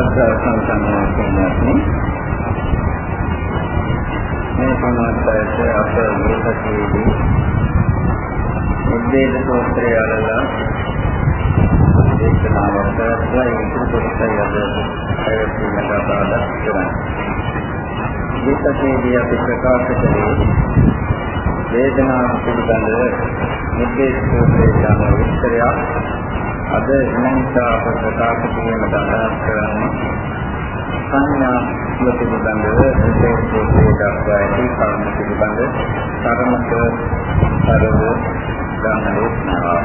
සත්‍ය සංසම්මාන කියන්නේ මේ සමාජයට අප මේකතියේදී උද්දේශ සූත්‍රය අරලා දේශනාවට ප්‍රයෝජන කොටසයි අද පැවැත්වීමට බාධා කරන්නේ. මේකතියේදී අපි ප්‍රකාශ කළේ වේදනාව පිළිබඳව නිර්දේශ සූත්‍රයේ යන විස්තරයක් අද ඉන්නවා අප ප්‍රකාශ කිරීමට අදහස් කරන්නේ සංඥා පිළිබඳව විශේෂයෙන් දක්වා ඇති කර්ම පිළිබඳ කර්මක කරව ගන්නලෝස්නවා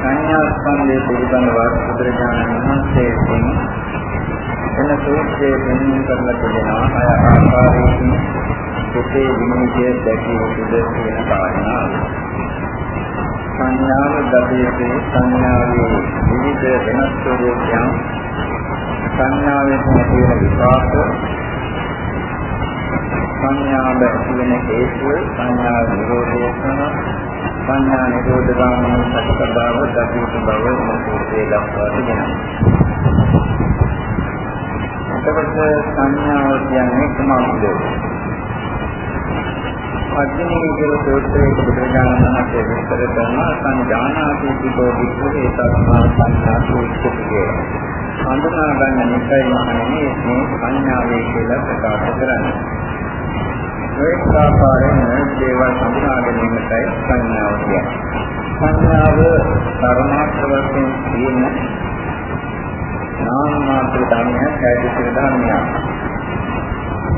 සංඥා ස්කන්ධය පිළිබඳව බුදුරජාණන් වහන්සේ විසින් එන සූත්‍රයේ දෙන්න කරලා තිබෙනවා අය ආකාරයෙන් සිතේ විමුක්තිය දැකිය යුතුද කියන කාරණාව. සංඥාව දබේසේ සංඥාවේ විවිධ වෙනස් ස්වරූපයන් සංඥාවේ තියෙන විපාක සංඥාව ඇතිවෙන හේතුව සංඥා නිරෝධය කරන සංඥා නිරෝධ ගාමී සත්‍යබව දබේස බව මොකෝසේ දක්වා තිබෙනවා. එතකොට සංඥාව කියන්නේ කොහොමද? පස්වෙනි විදිහට සූත්‍රයේ බුදුරජාණන් වහන්සේ විස්තර කරනවා සංජානාති සිතෝ විස්තරේ සත්‍නා සංඥාතු උච්චතිය. හඳුනා ගන්න නිසයි මහණෙනි මේ සංඥාවේ කියලා ප්‍රකාශ කරන්නේ. ඒ ආකාරයෙන් දේවල් හඳුනා ගැනීමටයි සංඥාව කියන්නේ. සංඥාව ධර්මාර්ථ වශයෙන් තියෙන නාම මාත්‍ර ධර්මයක්, ඇයිද ධර්මයක්.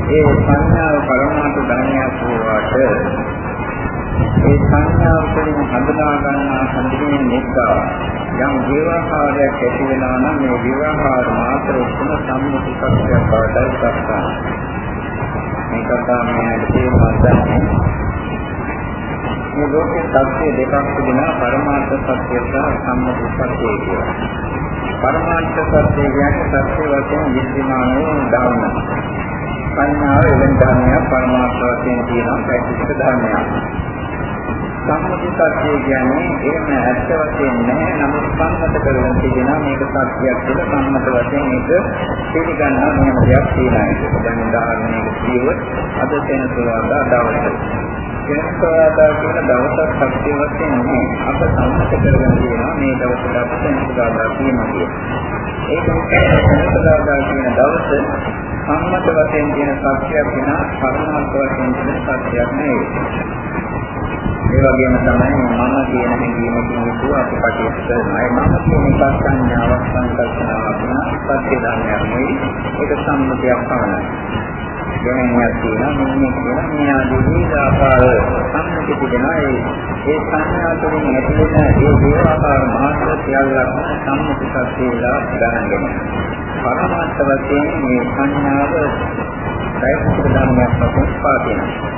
ඒ සංඥාව පරමාර්ථ ධර්මයක් වූාට ඒ සංඥාව තුළින් හඳුනා ගන්නා හඳුනන නිසා යම් ජීවාකාරයක් ඇති වෙනවා නම් මේ ජීවාකාර මාත්‍ර උතුම සම්මුති සත්‍යයක් බවට දක්වනවා. මේක තමයි තේරුම් ගන්න. මේ ලෝකේ සත්‍ය දෙකක් තිබෙනවා පරමාර්ථ සත්‍ය සහ සම්මුති සත්‍ය කියලා. පරමාර්ථ සත්‍ය කියන්නේ සත්‍ය වශයෙන් විද්‍යමාන වූ ධර්ම. සංඥාව එලෙන් ධර්මයක් පරමාර්ථ වශයෙන් තියෙනවා පැතිස්ක ධර්මයක්. සම්මුති සත්‍ය කියන්නේ එහෙම ඇත්ත වශයෙන් නැහැ නමුත් සම්මත කරගෙන තියෙනවා මේක සත්‍යයක් කියලා සම්මත වශයෙන් මේක පිළිගන්නා නියම දෙයක් තියෙනවා ඒක. දැන් උදාහරණයක් කිව්වොත් අද සෙනසුරාදා දවසේ සෙනසුරාදා කියන දවසක් සත්‍ය වශයෙන් නැහැ. අප සම්මත කරගෙන තියෙනවා මේ දවසට අප සෙනසුරාදා කියනවා කියලා. ඒක සෙනසුරාදා කියන දවසේ සම්මත වශයෙන් තියෙන සත්‍යයක් වෙන පරමාර්ථ වශයෙන් තියෙන සත්‍යයක් නෙවෙයි. ඒ වගේම තමයි මම කියන හැඟීමකින් යුතුව අපි කටයුතු කරනවා. මම කියන එක සංඥාවක් සංකල්පනාවක් නා සත්‍ය ධර්මයක් නෙවෙයි. ඒක සම්මතයක් පමණයි. දැනෙන්නේ තියෙනවා මෙන්න කියන මේ ආදී විවිධ ආකාර සම්මුති තිබෙනවා ඒ ඒ සංඥා තුළින් ඇතිවෙන ඒ දේවාකාර මාත්‍ර සියල්ලක් සම්මුති සත්‍යයලා ගණන් ගන්නවා පරමාර්ථ වශයෙන් මේ සංඥාව සයිසික ධර්මයක් වශයෙන් පාදිනවා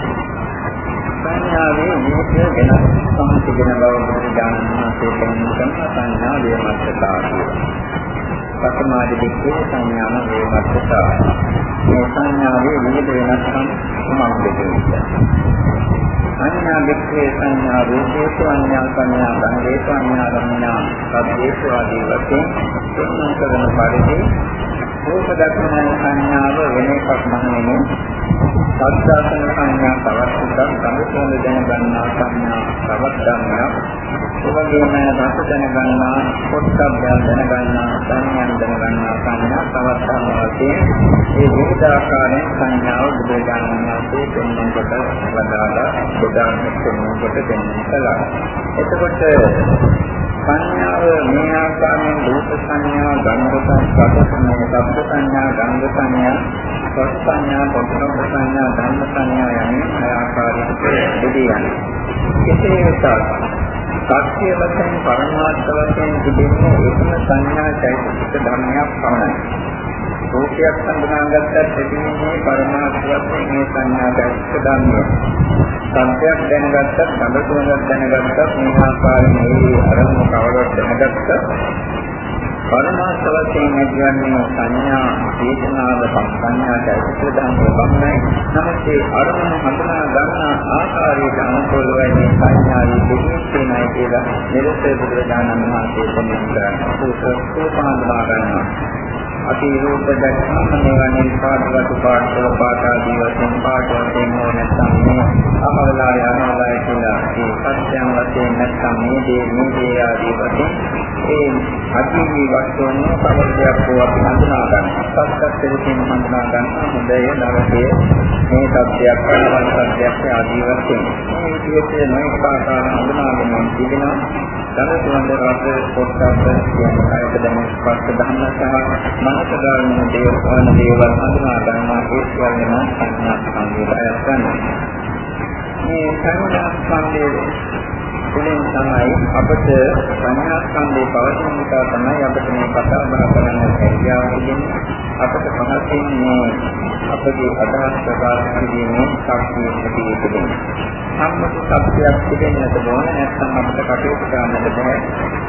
සංඥාවේ විමුක්තිය වෙනස් සම්පූර්ණ බව බුදුදානන් වහන්සේ පෙන්වන සංඥා වේමත්තතා කියලා. පතමාදි දෙකේ සංඥාන වේමත්තතා. මේ සංඥාවේ විවිධ වෙනස්කම් සමග දෙකේ. අඤ්ඤා වික්ඛේ සංඥා රූපේසු අඤ්ඤා සංඥා ගන්ධේසු අඤ්ඤා රම්ණා සබ්බේසු ආදී වශයෙන් තුන්වන් කරන පරිදි රූප දක්වන සංඥාව වෙන එකක් මහණෙනි සත්‍යාසන සංඥා තවත් එකක් සම්පූර්ණ දැන ගන්නා සංඥා තවත් ධර්මයක් එවැගේම රස දැන ගන්නා පොට්ටබ්බය දැන ගන්නා සංඥා දැන ගන්නා සංඥා තවත් ධර්මවලින් මේ විවිධ ආකාරයෙන් සංඥාව බුදුරජාණන් වහන්සේ දෙන්නන් කොට වදාලා උදාහරණ දෙන්නන් කොට දෙන්න කළා එතකොට සංඥාව මේ ආකාරයෙන් රූප සංඥා, ගන්ධ සංඥා, රස සංඥා, ශබ්ද සංඥා, ගන්ධ සංඥා, රස සංඥා, පොට්ටබ්බ සංඥා, ධම්ම සංඥා යන ආකාරයට බෙදී යනවා. කෙසේ වෙතත් සත්‍ය වශයෙන් පරමාර්ථ වශයෙන් තිබෙන්නේ එකම සංඥා චෛතසික ධර්මයක් පමණයි. රූපයක් සම්බන්ධගත්තත් ඇතිවෙන්නේ පරමාර්ථ වශයෙන් මේ සංඥා චෛතසික ධර්මයක්. සත්‍යයක් දැනගත්තත්, සම්බුදුනක් දැනගත්තත්, මේ ආකාරයෙන් මේ අරමුණ කවරක් දැනගත්තත් පරමාර්ථ වශයෙන් ඇතිවන්නේ සංඥා චේතනාව සංඥාට ඇතුළත ධර්ම බවයි. නමුත් ඒ අරමුණ හඳුනා ගන්න ආකාරයට අනුකූලවයි මේ සංඥාවේ දෙකේ කියලා නිරත බුදුරජාණන් වහන්සේ සම්මත කරන්නේ. ඒක සෝපාන්දනා ගන්නවා. අපි රූප දැක්කම මේවා නිපාතවත් පාඩවල පාඩ ආදී වශයෙන් පාඩ වශයෙන් හෝ නැත්නම් මේ අහවලා යනවා කියලා ඒ සත්‍යයන් වශයෙන් නැත්නම් මේ දේ මේ දේ ආදී වශයෙන් ඒ අජීවී වස්තුන් කවරයක් හෝ අපි හඳුනා ගන්නවා. සත්‍යයෙන් හඳුනා ගන්න හොඳය නරකය මේ සත්‍යයක් කරන සත්‍යයක් ආදී වශයෙන් මේ විදිහට නොයෙක් ආකාර හඳුනාගෙන තිබෙනවා. ධන සුවඳ රස පොට්ටබ්බ කියන කායක දැන ස්පර්ශ ධර්ම සහ මනස ධර්ම දේව වන දේවල් හඳුනා ගන්නවා ඒ සියල්ලම සංඥා සංවේදයක් ගන්නවා. මේ සංඥා සංවේදය තුළින් තමයි අපට සංඥා සංවේදේ පවතින නිසා තමයි අපිට මේ කතා බහ කරන්න හැකියාව තිබෙන්නේ. අපට පහසින් මේ අපගේ අදහස් ප්‍රකාශ කිරීමේ ශක්තිය තිබෙන්නේ. සම්මත සත්‍යයක් තිබෙන්නට ඕන නැත්නම් අපිට කටයුතු කරන්නට බෑ.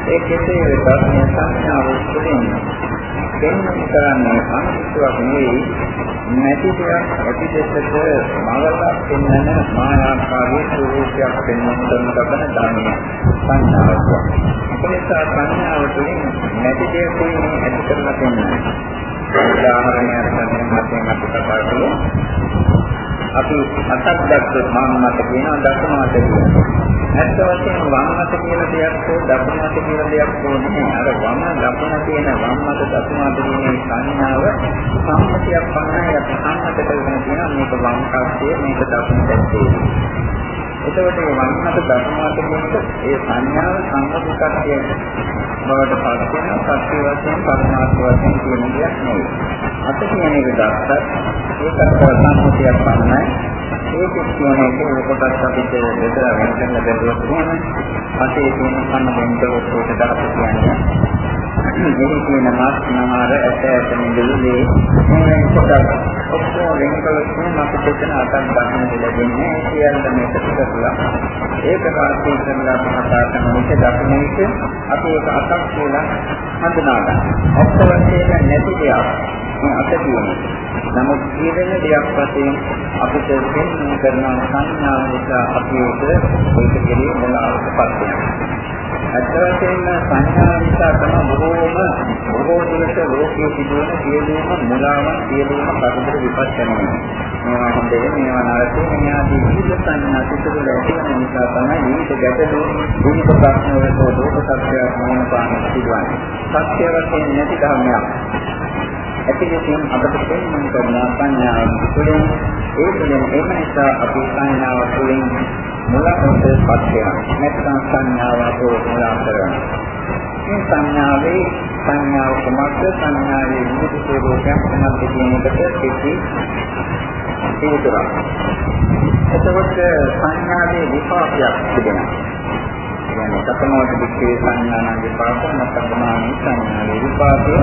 ඒ කෙසේ වෙතත් මේ සංඥාව තුළින් දෙන්නේ කරන්නේ අනිත්‍යයක් නෙවෙයි නැති දෙයක් ඇති දෙකට මවලා පෙන්වන මායාකාරී ස්වરૂපයක් පෙන්වන්න ලබන ධර්මය සංඥාවක්. එනිසා සංඥාව තුළින් නැති දෙයක් ඇති කරලා පෙන්වනවා. උදාහරණයක් ගන්න මතෙන් අපි කතා කළේ අපි අතක් දැක්කොත් මම මත කියනවා දසමාත කියනවා. ඇත්ත වශයෙන්ම වම් මත කියන දෙයක් හෝ දකුණු මත කියන දෙයක් හෝ නෙමෙයි. අර වම් දකුණ කියන වම් මත දකුණු මත කියන සංඥාව සම්පතියක් පමණයි අපි සම්මත කරගෙන තියෙනවා මේක වම් කස්සේ මේක දකුණු පැත්තේ. එතකොට මේ වම් මත දකුණු මත කියනකොට ඒ සංඥාව සම්පතිකත්වය බවට පත් වෙන සත්‍ය වශයෙන් පරමාර්ථ වශයෙන් කියන දෙයක් නෙවෙයි. අත කියන එක දැක්කත් ඒකට සම්පතියක් පමණයි. ඒක කියන එක කොටස් අපිට දෙතර වෙන කරන්න බැරුව තියෙන අතේ තියෙන සම්බන්ධ ඔක්කොට දාපු කියන්නේ. මේ කියන මාස්නහාර ඇට ඇට නිදුලේ මේ කොටස් ඔක්කොම වෙනකලකින් අපිට දෙන අතක් ගන්න ලැබෙන්නේ සියල්ල මේක පිටකලා ඒක පාර්ශ්වී කරලා කතා කරන එක දක්න එක අපි ඒක අතක් කියලා හඳුනා ගන්න. ඇත්ත වශයෙන්ම නැති දෙයක් මේ අත තියෙනවා. නමුත් ජීවෙන දෙයක් වශයෙන් අපිට දෙන්න කරන සංඥාව නිසා අපි ඒක ඒක කෙරේ මොලාවටපත් වෙනවා. අත් වශයෙන්ම සංඥා නිසා තම බොහෝම බොහෝ දුරට ලෝකයේ සිදුවන සියලුම මුලාවන් සියලුම කරුණු විපත් වෙනවා. මේවා හොඳේ මේවා නරකේ මේ ආදී විවිධ සංඥා සිදුවල ඇතිවන නිසා තමයි විවිධ ගැටලු විවිධ ප්‍රශ්න වලට ලෝක සත්‍යයක් මොන පාන සිදුවන්නේ. සත්‍ය වශයෙන් නැති ධර්මයක්. ඇතිවෙමින් අපට තේරුම් කරන සංඥාව තුළින් ඒ තුළින් එම නිසා අපි සංඥාව තුළින් මුලකට පත්‍ය නැත්නම් සංඥාව අපෝ මුලා කරනවා මේ සංඥාවේ සංඥාව කොමත්ද සංඥාවේ විවිධ ස්වරූපයන් කොමත්ද කියන එකට කිසි හේතුවක්. එතකොට සංඥාවේ විපාකයක් තිබෙනවා. කියන්නේ සතමෝට දික්කේ සංඥාන විපාක නැත්නම් සංඥාවේ විපාකය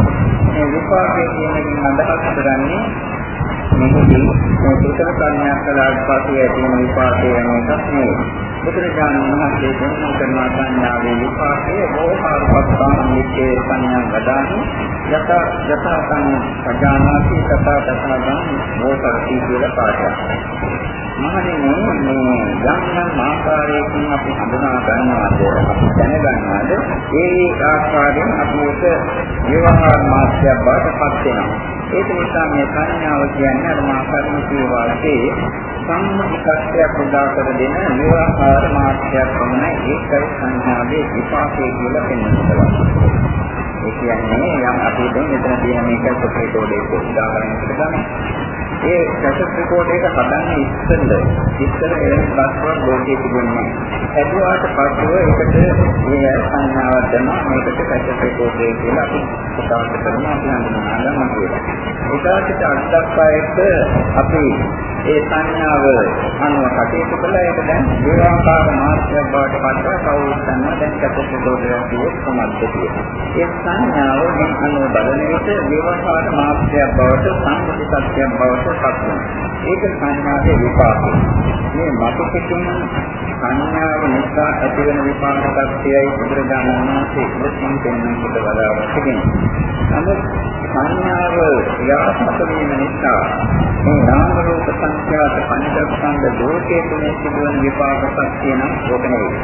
මේ විපාකය කියන එකෙන් අදහස් කරන්නේ මේකදී මේ සුතර සංඥා කළාට පස්සේ ඇති වෙන විපාකය වෙන එකක් නෙවෙයි. බුදුරජාණන් වහන්සේ දෙන්නා කරන සංඥාවේ විපාකයේ බෝහාරපත්තාන නිච්චේ සංඥා වදාහි යත යත සංඥානාති තථා තථාගං බෝසරති කියලා පාඩයක්. මහණෙනි මේ යම් යම් ආකාරයකින් අපි හඳුනා ගන්නවාද? අපි දැනගන්නවාද? ඒ ආකාරයෙන් අපි ඒක විවහාර මාත්‍යක් බවට පත් වෙනවා. ඒක නිසා මේ සංඥාව කියන්නේ අර මා කර්ම කීවාගේ සම්මුතිකත්වයක් උදා කර දෙන විවහාර මාත්‍යක් වුණා ඒකයි සංඥාවේ විපාකයේ කියලා පෙන්වනවා ඒ කියන්නේ යම් අපි දැන් මෙතන තියෙන මේක සුප්‍රීකෝඩේ උදාහරණයකට ගන්න ඒ කැසට් රෙකෝඩ් එක හදන්නේ ඉස්සෙල්ල. ඉස්සෙල්ල එලෙස් බස්වර් ලෝකයේ තිබුණේ. හැදුවාට පස්සේ ඒකට මේ සංඥාවක් දෙනවා. මේකට කැසට් රෙකෝඩ් එක කියලා අපි උදාහරණ කරනවා. අපි හඳුනනවා කියලා. ඒකට අර්ථකථනයට අපි ඒ සංඥාව අනුව කටයුතු කළා. ඒක දැන් දේවාකාර මාත්‍යක් බවට පත්ව කවුරුත් දන්නවා. දැන් කැසට් රෙකෝඩ් එකක් කිව්වොත් කොහොමද කියලා. ඒ සංඥාව මේ අනුව බලන විට දේවාකාර මාත්‍යක් බවට සම්මුති සත්‍යයක් බවට පත් වෙනවා. ඒක සංඥාවේ විපාකය. මේ මතකකින් සංඥාව නිසා ඇතිවන විපාක ශක්තියයි බුදුරජාණන් වහන්සේ ඉවසින් දෙන්න කොට වදාළා තිබෙනවා. නමුත් සංඥාව ක්‍රියාත්මක වීම නිසා මේ නාම රූප සංඛ්‍යාත පංචස්කන්ධ දෝෂයේ තුනේ සිදුවන විපාක ශක්තිය නම් ඕක නෙවෙයි.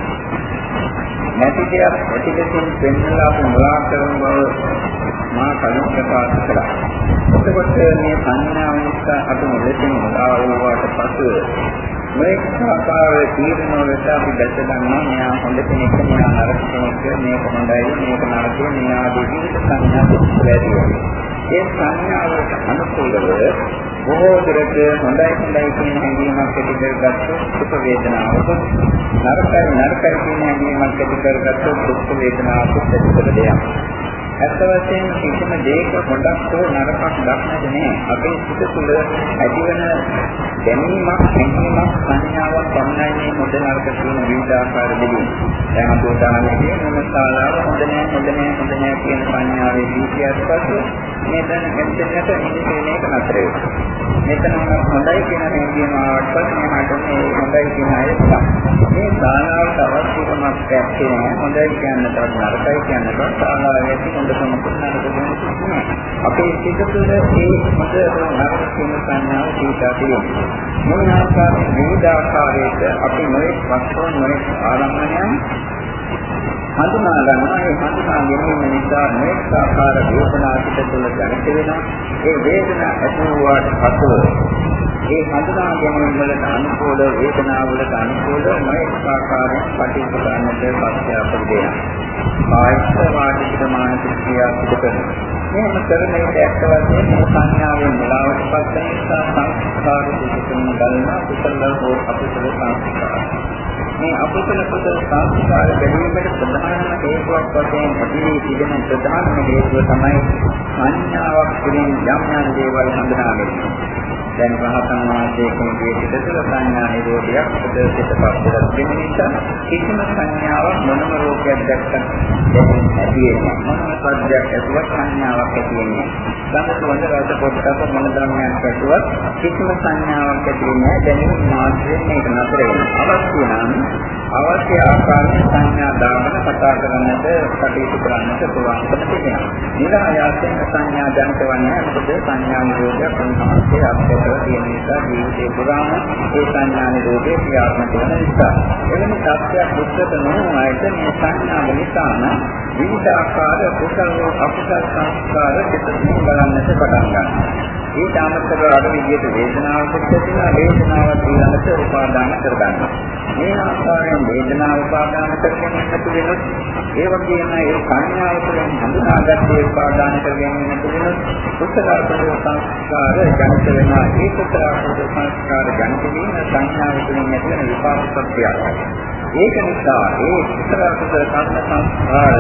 නැති දෙයක් ඇති දෙකින් පෙන්වලා මුලා කරන බව මා කලින් ප්‍රකාශ කළා. එතකොට මේ සංඥාව නිසා අපි මෙලෙසින් මුලා වූාට පසු මේ ආකාරයේ තීරණ වලට අපි දැක ගන්නවා. මෙයා හොඳ කෙනෙක් මෙයා නරක කෙනෙක් මේක හොඳයි මේක නරකයි මේ ආදී විවිධ සංඥා දෙකලදී ඒ සංඥාවට අනුකූලව බොහෝ දුරට හොඳයි හොඳයි කියන හැඟීමක් ඇති කරගත්තොත් සුඛ වේදනාවක් නරකයි නරකයි කියන හැඟීමක් ඇති කරගත්තොත් දුක් වේදනාවක් ඇති කර දෙයක්. ඇත්ත වශයෙන්ම කිසිම දෙයක හොඳක් හෝ නරකක් දක්නද නෑ. අපේ සිත තුළ ඇතිවන දැනීමක්, හැඟීමක්, සංඥාවක් පමණයි මේ හොඳ නරක කියන විවිධ ආකාර දෙකේ. දැන් අපි උදාහරණයක් කියමු ශාලාව හොඳ නෑ, හොඳ නෑ, හොඳ නෑ කියන සංඥාවේ දීතියට පසු මේ දැන් එන්ටර්නෙට් ඉන්නේ මේක නතර වෙනවා. මෙතන හොඳයි කියන හැඟීම ආවට පස්සේ මට මේ හොඳයි කියන අය මේ ශාලාවට අවශ්‍යකමක් නැත්තේ හොඳයි කියන්නට නරකයි කියන්නට ශාලාවේ හොඳ අපේ සිත තුළ ඒ මොකද නරක කියන සංඥාව තීතා තියෙනවා. මොන ආකාරයෙන් විවිධ ආකාරයක අපි නොඑක් වස්තුන් නොඑක් ආරම්භණයන් හඳුනා ගන්නවා ඒ හඳුනා ගැනීම නිසා නොඑක් ආකාර වේදනා සිත තුළ දැනෙට වෙනවා. ඒ වේදනා ඇති වූාට පසු ඒ හඳුනා ගැනීම වලට අනුකූල වේදනා වලට අනුකූල නොඑක් ආකාරයෙන් පටිච්ච ගන්නට පස්සේ අපිට දෙනවා. ආයත වාටික මානසික ක්‍රියා සිදු කරනවා. මේක කරන එක ඇත්ත වශයෙන්ම සංඥාවෙන් මුලාවට පත් වෙන නිසා සංස්කාර දෙකකින් ගලන කුසල හෝ අකුසල සංස්කාර. මේ අකුසල කුසල සංස්කාර ගැනීමට ප්‍රධානම හේතුවක් වශයෙන් ඇතිවී තිබෙන ප්‍රධානම හේතුව තමයි සංඥාවක් තුළින් යම් යම් දේවල් හඳුනා ගැනීම. දැන් රහතන් වහන්සේ කෙනෙකුගේ සිත තුළ සංඥා නිරෝධයක් උදේසිත පස්සට වෙන නිසා කිසිම සංඥාවක් මොනම රෝගයක් දැක්කත් ඇති වෙන්නේ මොනම සද්දයක් ඇතුළත් සංඥාවක් ඇති වෙන්නේ ළඟට වඳ රස පොට්ටක මොන ධර්මයක් ඇතුළත් කිසිම සංඥාවක් ඇති වෙන්නේ දැනීම මාත්‍රයෙන් මේක නතර වෙනවා. අවශ්‍ය නම් අවශ්‍ය ආකාරයෙන් සංඥා දාගෙන කතා කරන්නට කටයුතු කරන්නට පුළුවන්කම තිබෙනවා. නිරායාසයෙන් සංඥා දැනට වන්නේ මොකද සංඥා නිරෝධයක් උන්වහන්සේ අපට කරලා තියෙන නිසා ජීවිතේ පුරාම ඒ සංඥා නිරෝධේ ක්‍රියාත්මක වෙන නිසා. එවැනි සත්‍යයක් දුක්ඛත නොවනයිද මේ සංඥාව නිසාම විවිධ ආකාර කුසල අකුසල සංස්කාර දෙකකින් බලන්නට පටන් ගන්නවා. ඊට අමතරව අර විදිහට වේදනාවක් ඇතිවෙනවා වේදනාවක් ඊළඟට උපාදාන කරගන්නවා. මේ ආකාරයෙන් වේදනාව උපාදාන කරගෙන නැතු වෙනොත් ඒ වගේම ඒ සංඥාව තුළින් හඳුනාගත්තේ උපාදාන කරගෙන නැතු වෙනොත් කුසල සංස්කාර ජනිත වෙනවා. ඒ කුසල සංස්කාර ජනිත වීම සංඥාව තුළින් ඇතිවන විපාක සත්‍යයක්. ඒක නිසා ඒ කුසල කුසල කර්ම සංස්කාර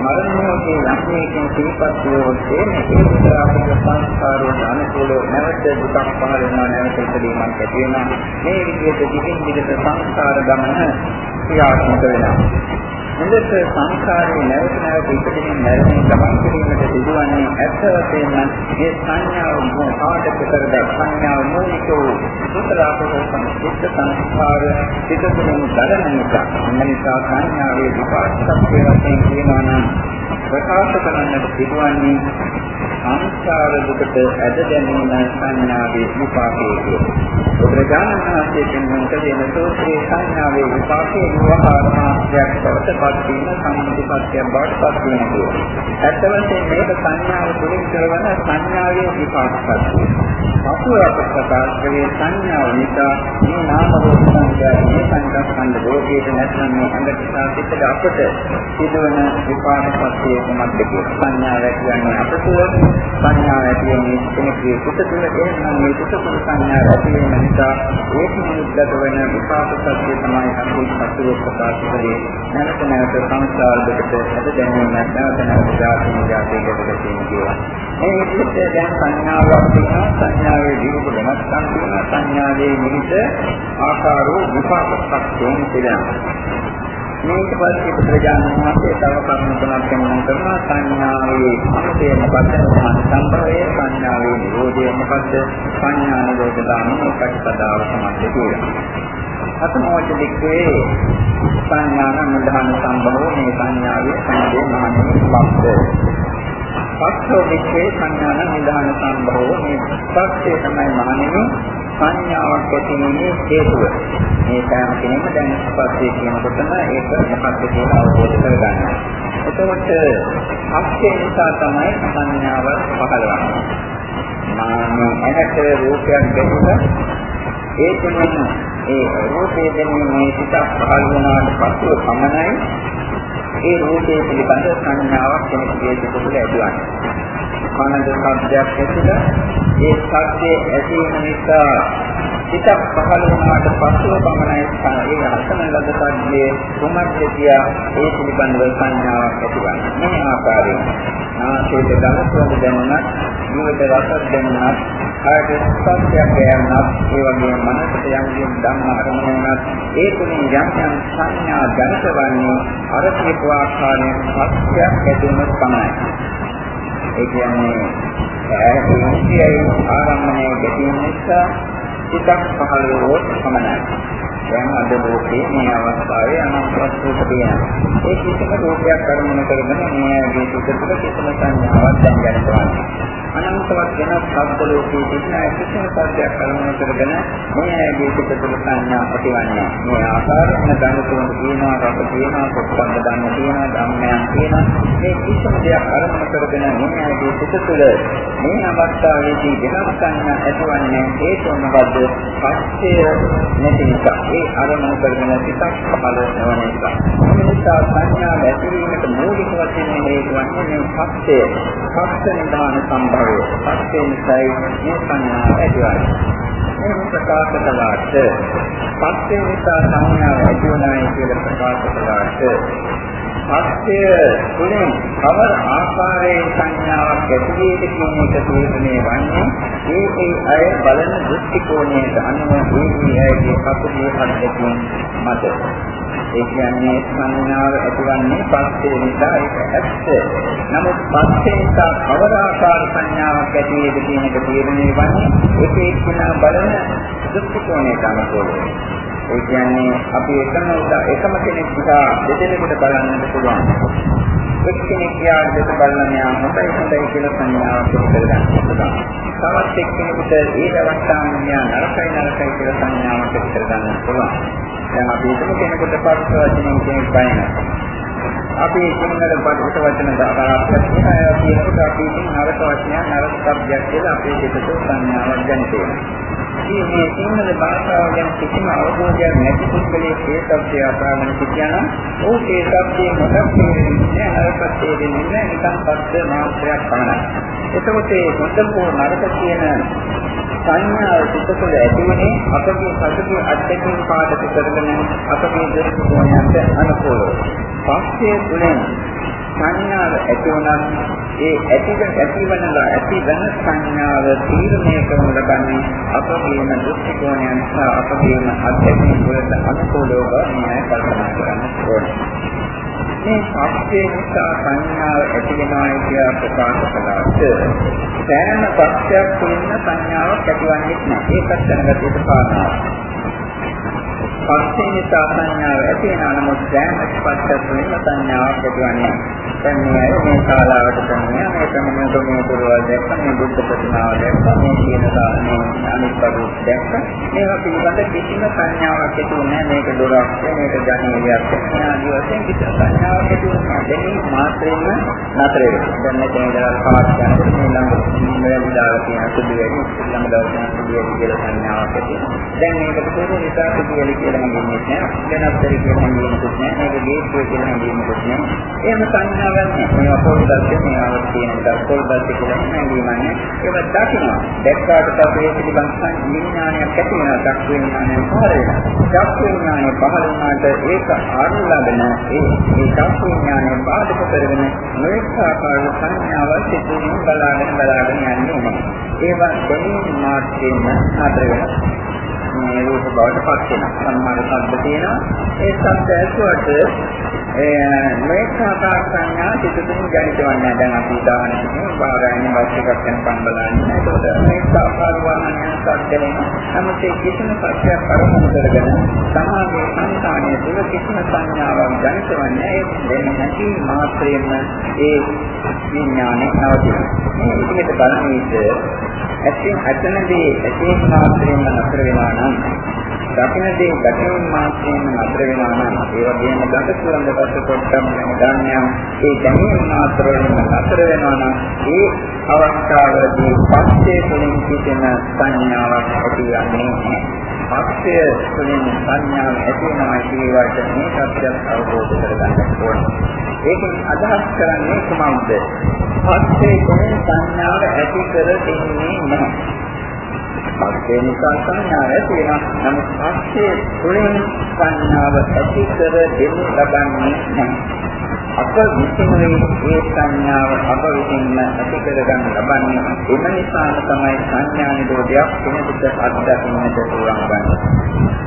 මරණයේදී යම්කේකින් සිහිපත් වූවොත් ඒ කුසල කුසල සංස්කාරවල අනුකූලව නැවත දුකක් පහළ වෙනවා නැවත ඉදීමක් ඇති වෙනවා. මේ විදිහට දිගින් දිගට සංස්කාර ගමන ක්‍රියාත්මක වෙනවා. හොඳට සංස්කාරයේ නැවත නැවත ඉදිරියෙන් නැරෙන ගමන් කිරීමට සිදුවන්නේ ඇත්ත වශයෙන්ම මේ සංඥාව මොහාටක කරද සංඥාව මූලික වූ සුතරාපෝ සංසිද්ධ සංස්කාර පිටුතුන් දරන නිසා අනිසා සංඥාවේ විපාකයක් වශයෙන් කියනවා නම් ප්‍රකාශ කරන්නට සිදුවන්නේ සංස්කාර දුකට ඇද දැමීම සංඥාවේ විපාකයේ බුදුරජාණන් වහන්සේ පෙන්වන කලේ සෝත්‍රයේ සංඥාවේ විපාකයේ විවහාර මාත්‍රයක් බවට පත් වීම සම්මුතිපත්යක් බවට පත් වෙන කියනවා. ඇත්ත වශයෙන්ම මේක සංඥාව තුළින් කරන සංඥාවේ විපාකයක්. පසුව අප ප්‍රකාශ කළේ සංඥාව නිසා මේ නාම රූප සංඥා මේ සංස්කන්ධ රෝගීට නැත්නම් මේ අංගට සාපේක්ෂව අපට සිදුවන විපාකපත්යේ කුමක්ද කියලා සංඥාව කියන්නේ අප තුළ සංඥා ඇති වෙන්නේ කෙනෙකුගේ කුත තුළ එහෙනම් මේ කුත තුළ සංඥා ඇති වෙන නිසා ඒක නිරුද්ධ වෙන විපාක සත්‍ය තමයි අපි සතුව ප්‍රකාශ කරේ නැවත නැවත සංස්කාර දෙකට ඇද දැනීම නැවත නැවත ජාතිය ජාතියකට තියෙනවා මේ විදිහට දැන් සංඥාවක් තියෙනවා. සංඥාවේ විරුද්ධ වෙනස්කම් තියෙනවා. සංඥාවේ නිමිත ආකාරෝ විපාක සත්‍යයෙන් පිළිගන්නවා මේක පස්සේ බුදුරජාණන් වහන්සේ තව කරුණු තුනක් පෙන්වන කරනවා. සංඥාවේ අනුතේ මොකක්ද සම්ප්‍රය සංඥාවේ නිරෝධය මොකක්ද සංඥා නිරෝධ දාමී ප්‍රතිපදාව සමග කියලා. අතමෝච දෙකේ සංඥාන නිදාන සම්භවෝ මේ සංඥාවේ සංදේ මහණේ පක්ෂය. පක්ෂෝ දෙකේ සංඥාන නිදාන සම්භවෝ මේ පක්ෂය තමයි මහණෙනි සංඥාවක් ඇතිවීමේ හේතුව. මේ සෑම කෙනෙක්ම දැන් පස්සේ කියනකොටම ඒක මොකක්ද කියලා අවබෝධ කරගන්නවා. එතකොට පක්ෂය නිසා තමයි සංඥාව පහළවන්නේ. මාන ඇහැට රූපයක් දැකලා ඒ තුනම ඒ රූපයේ දැනීමේ සිතක් පහළ වුණාට පස්සෙ පමණයි ඒ රූපයේ පිළිබඳ සංඥාවක් කෙනෙකුගේ සිත තුළ ඇතිවන්නේ. කනද ශබ්දයක් ඇතිලා ඒ ශබ්දයේ ඇතිවීම නිසා සිතක් පහළ වුණාට පස්සෙ පමණයි ඒ හසන ලද ශබ්දයේ කුමක්ද කියා ඒ පිළිබඳව සංඥාවක් ඇතිවන්නේ. මේ ආකාරයෙන් නාසයට දමසුවඳ දැනුණත්, ජීවිත රසක් දැනුණත්, කායට ස්පර්ශයක් දැනුණත්, ඒ වගේම මනසට යම් යම් ධම්ම අරමුණක් ඒ තුලින් යම් යම් සංඥා දැනසවන්නේ අර කියපු ආකාරයෙන් සත්‍යයක් ඇතිවෙන පමණයි. ඒ කියන්නේ ඇහිසියයි ආරම්භණය ගැටීම නිසා සිතක් පහළ වූ පමණයි. දැන් අද ලෝකේ මේ අවස්ථාවේ අනන්ත වස්තුක තියෙනවා. ඒ කිසිම රූපයක් අරමුණු කරගෙන මේ මේ සිත තුළ කිසිම සංඥාවක් දැන් ගන්නවා. අනන්තවත් වෙන ශබ්ද ලෝකයේ තිබෙන කිසිම සත්‍යයක් අරමුණු කරගෙන මේ ජීවිත තුළ සංඥා ඇතිවන්නේ. මේ ආකාරයෙන් ගන්න තුන තියෙනවා, රස තියෙනවා, පොත්බඳ ගන්න තියෙනවා, ධම්මයන් තියෙනවා. මේ කිසිම දෙයක් අරමුණු කරගෙන මේ ජීවිත තුළ මේ අවස්ථාවේදී වෙනස් සංඥා ඇතිවන්නේ හේතුව මොකද්ද? පස්ය නැති නිසා. ඒ අරමුණු කරගෙන සිතක් පහළ නොවන නිසා. මේ නිසා සංඥා ඇතිවීමට මූලික වශයෙන් හේතු වන්නේ මේ පස්ය. පස්ස නිදාන සම්භව භාවය පස්සේ නිසායි මේ සංඥා ඇතිවන්නේ. මේ ප්‍රකාශ කළාට පස්සේ නිසා සංඥාව ඇතිවනයි කියලා ප්‍රකාශ කළාට පස්ය තුළින් කවර ආකාරයේ සංඥාවක් ඇති වේද කියන එක තීරණය වන්නේ ඒ ඒ අය බලන දෘෂ්ටි කෝණයට අනුව ඒ ඒ අයගේ කපුගේ අත්දැකීම් මත ඒ කියන්නේ සංඥාව ඇතිවන්නේ පස්සේ නිසා ඒක ඇත්ත. නමුත් පස්සේ නිසා කවර ආකාර සංඥාවක් ඇති වේද කියන එක තීරණය වන්නේ ඒක එක්කෙනා බලන දෘෂ්ටි කෝණයට අනුව. ඒ කියන්නේ අපි එකම එකම කෙනෙක් දිහා දෙදෙනෙකුට බලන්නත් පුළුවන්. එක්කෙනෙක් යා දෙක බලන යා හොඳයි හොඳයි කියලා සංඥාවක් කරගන්න පුළුවන්. තවත් එක්කෙනෙකුට ඒ අවස්ථාවේ යා නරකයි නරකයි කියලා සංඥාවක් කරගන්න පුළුවන්. දැන් අපි හිතමු කෙනෙකුට පස්ස වචනෙන් කෙනෙක් බයනවා. අපි සිංහල පාඩක වචන දායකයෙක් කියනකොට අපි නරක වචනයක් නරක શબ્දයක් කියලා අපේ දෙකට සංඥාවක් දැනෙනවා. ඉතින් මේ සිංහල භාෂාව ගැන කිසිම අවබෝධයක් නැති පුද්ගලයෙක් ඒ શબ્දය අපාමන කියනවා. ඔහු ඒ શબ્දයේ මොකක් කියන්නේ නරක තේරෙන්නේ නැහැ නිකන් පස්ස මාත්‍රයක් පමණයි. එතකොට මේ මොකද නරක කියන සංඥාව සිත තුළ ඇතිවෙන්නේ අපගේ සතුටු අත්දැකීම් පාදක කරගෙන අපගේ දෘෂ්ටි කෝණයට අනුකූලව. පස්සේ තුලින් සංඥාව ඇති වුණත් ඒ ඇතිව ඇතිවන ඇති වෙන සංඥාව තීරණය කරනු ලබන්නේ අපගේම දෘෂ්ටි කෝණයන් සහ අපගේම අත්දැකීම් වලට අනුකූලව මේ කල්පනා කරන්න ඕනේ. මේ පස්සේ නිසා සංඥාව ඇති වෙනවා කියලා ප්‍රකාශ කළාට සෑම පස්සයක් තුළින්ම සංඥාවක් ඇතිවන්නේ නැහැ. ඒකත් දැනගත යුතු කාරණාවක්. පස්සේ නිසා සංඥාව ඇති වෙනා නමුත් දැන් ස්පර්ශ තුළින් සංඥාවක් ඇතිවන්නේ. දැන් මේ මේ ශාලාවට තමයි මේ තමයි දුමේ පුරවල් දැක්ක මේ බුද්ධ ප්‍රතිමාව දැක්ක මේ කියන කාරණේ අනිත් කරුත් දැක්ක මේවා පිළිබඳ කිසිම සංඥාවක් ඇති වුණේ මේක දොරක් මේක ජනේලියක් ආදී වශයෙන් කිසිම සංඥාවක් ඇති වුණා දෙන්නේ මාත්‍රෙන්න නතර වෙනවා. දැන් මෙතන ඉඳලා පාස් යනකොට මේ ළඟ මේ විලාව කියන සුදු වැඩි ළඟ දවස් යන සුදු වැඩි කියලා සංඥාවක් ඇති වෙනවා. දැන් මේකට පොදු නිසා සුදු වැඩි කියලා හැඟෙන්නේ නැහැ. වෙනස් දෙයක් කියලා හැඟෙන්නේ නැහැ. මේක ගේට්ටුව කියලා හැඟෙන්නේ නැහැ. එහෙම සංඥාවක් නැහැ. මේවා පොඩ්ඩක් මේවා තියෙන දා පොඩ්ඩක් කියලා හැඟීමක් නැහැ. ඒක දකිනවා. දැක්කාට පස්සේ ඒ පිළිබඳ විඥානයක් ඇති වෙනවා. දක් විඥානය පහළ වෙනවා. දක් විඥානය පහළ වුණාට ඒක ආරම්භන ඒ ඒ දක් විඥානය බාධක කරගෙන නොඑක ආකාර සංඥාවල් සිටින බලාගෙන බලාගෙන යන්නේ නැහැ. ඒවා දැනීම මාත්‍රයෙන් නතර වෙනවා. මේ රූප බවට පත් වෙනවා. සම්මාන ශබ්ද තියෙනවා. ඒ ශබ්ද ඇසුවට මේක ආකාර සංඥා පිටුතුන් ජනිතවන්නේ දැන් අපි උදාහරණයක් බාරයන් බස් එකක් යනකම් බලන්නේ. ඒකට මේක ආකාර වර්ණන ශබ්ද වෙනවා. නමුත් ඒ කිසිම සත්‍යයක් කරමුණු කරගෙන සමාධියේ සංස්කාරයේ තුල කිසිම සංඥාවක් ජනිතවන්නේ ඒ නැති මාත්‍රයෙන්ම ඒ විඥානය නවතිනවා. මේ විදිහට බලන විට ඇතින් අතනදී ඇතින් මාත්‍රයෙන්ම නතර වෙනවා නම් දකින්නේ දකින මාත්‍රයෙන් නතර වෙනවා නම් ඒ වගේම දක සුවඳ පස්ස පොට්ටම් ගාන්‍යම් ඒ දැනීම මාත්‍රයෙන් නතර වෙනවා නම් ඒ අවස්ථාවේදී පස්සේ තුලින් සිටින සංඥාවක් ඇතිවන්නේ නැහැ. පස්සේ තුලින් සංඥාව ඇති වෙනවා කියවට මේ සත්‍යය අවබෝධ කරගන්න ඕනේ. ඒකෙන් අදහස් කරන්නේ කුමක්ද? පස්සේ තුලින් සංඥාව ඇති කර දෙන්නේ නැහැ. පස්සේ නිසා සංඥා ඇති වෙනවා. නමුත් පස්සේ තුළින් සංඥාව ඇති කර දෙනු ලබන්නේ නැහැ. අප විසින්මේ මේ සංඥාව අප විසින්ම ඇති කර ගන්න ලබන්නේ. එම නිසා තමයි සංඥා නිරෝධයක් කෙනෙකුට අත්දකින්නට පුළුවන් ගන්නේ.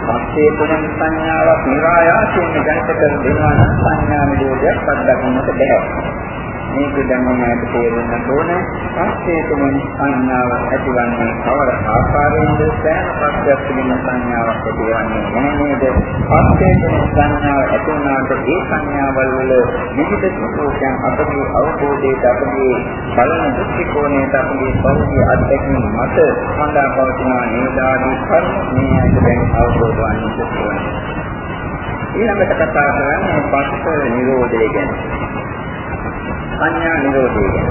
පස්සේ තුළින් සංඥාවක් નિરાයාසයෙන් ජනිත කර දෙනවා නම් සංඥා නිරෝධයක් අත්දකින්නට බැහැ. මේක දැන් මම තේරුම් ගන්න ඕනේ. පස්සේ තුමින් සංඥාව ඇතිවන්නේ කවර ආකාරයෙන්ද සෑම පස්සයක් තුළින් සංඥාවක් ඇතිවන්නේ නැහැ නේද? පස්සේ තුමින් සංඥාව ඇති වුණාට ඒ සංඥාවල් වල විවිධ ස්වභාවයන් අපගේ අවබෝධයට අපගේ බලන දෘෂ්ටි කෝණයට අපගේ පෞද්ගලික අත්දැකීම් මත හඳා පවතින නේදාදී කර්ම මේ ඇයි දැන් අවබෝධ වන්නට ඕනේ. ඊළඟට කතා කරන්නේ පස්ස නිරෝධය ගැන. සංඥා නිරෝධය ගැන.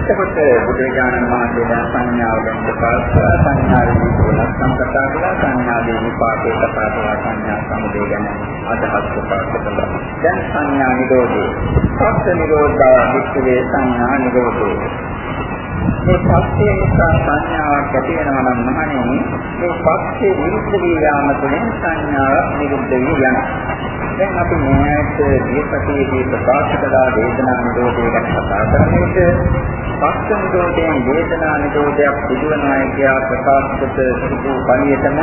එතකොට බුදුරජාණන් වහන්සේ දැන් සංඥාව ගැන ප්‍රකාශ කළා සංඥාවේ විපලක්ෂම් කතා කළා සංඥාවේ විපාකේ කතා කළා සංඥා සමුදය ගැන අදහස් ප්‍රකාශ කළා. දැන් සංඥා නිරෝධය. පස්ස නිරෝධා වික්ඛවේ සංඥා නිරෝධය. මේ පස්සේ නිසා සංඥාවක් ඇති වෙනවා නම් මහණෙනි මේ පස්සේ විරුද්ධ වී යාම තුළින් සංඥාවක් නිරුද්ධ වී යනවා. දැන් අපි මේකට දීපතියේදී ප්‍රකාශ කළා වේදනා නිරෝධය ගැන කතා කරන්නේ පස්ස නිරෝධයෙන් වේදනා නිරෝධයක් සිදුවනවා කියලා ප්‍රකාශ කොට සිදු පණියතම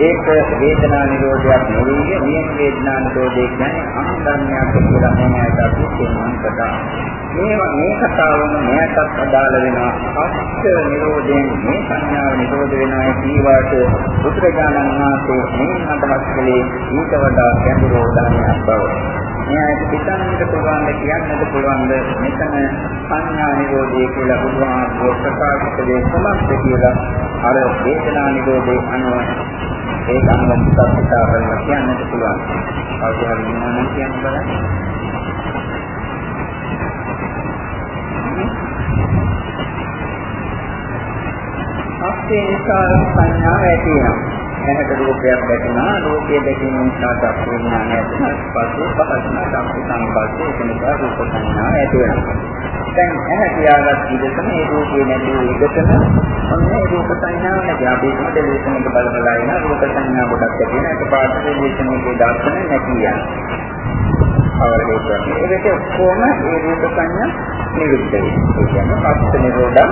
ඒක වේදනා නිරෝධයක් නෙවෙයි නියම වේදනා නිරෝධය කියන්නේ අනුදන්‍යයක් කියලා මොනවාට අපි තේරුම් ගන්නවා මේවා මේ කතාවම මෙයටත් අදාළ වෙනවා. පස්ස නිරෝධයෙන් මේ සංඥාව නිරෝධ වෙනවා කියවට බුදුරජාණන් වහන්සේ මේ අදහස් කළේ ඊට වඩා ගැඹුරු උදාහරණයක් බව. මෙයාට පිටන්නට පුළුවන් ද කියන්නට පුළුවන් ද මෙතන සංඥා නිරෝධය කියලා බුදුහාමුදුරුවෝ ප්‍රකාශ කළේ කොහොමද කියලා අර වේදනා නිරෝධයේ අනුව ඒක අනුව පුතත්තා කරලා කියන්නට පුළුවන්. කවුරු හරි මොනවද කියන්න බලන්න. පස්සේ නිසා සංඥාව ඇති වෙනවා. ඇහැට රූපයක් දැකීමා රූපය දැකීම නිසා චක්කු විඥානය ඇතිවෙනවා. පස්සේ පහසුනා චක්කු සංපස්සේ ඒක නිසා රූප සංඥාව ඇති වෙනවා. දැන් ඇහැ තියාගත් විදිහටම මේ රූපේ නැති විදිහටම ඔන්නේ රූප සංඥාව නැති. අපි ඒකම දෙලෙසනක බල බල ඉන රූප සංඥා කොටක් ඇති වෙන එකපාරට දෙලෙසනකේ දර්ශන නැති යනවා. අවරෝධය. ඒකට කොහොම ඒ රූප සංඥා නිරුද්ධ වෙනවා. ඒ කියන්නේ පස්ස නිරෝධා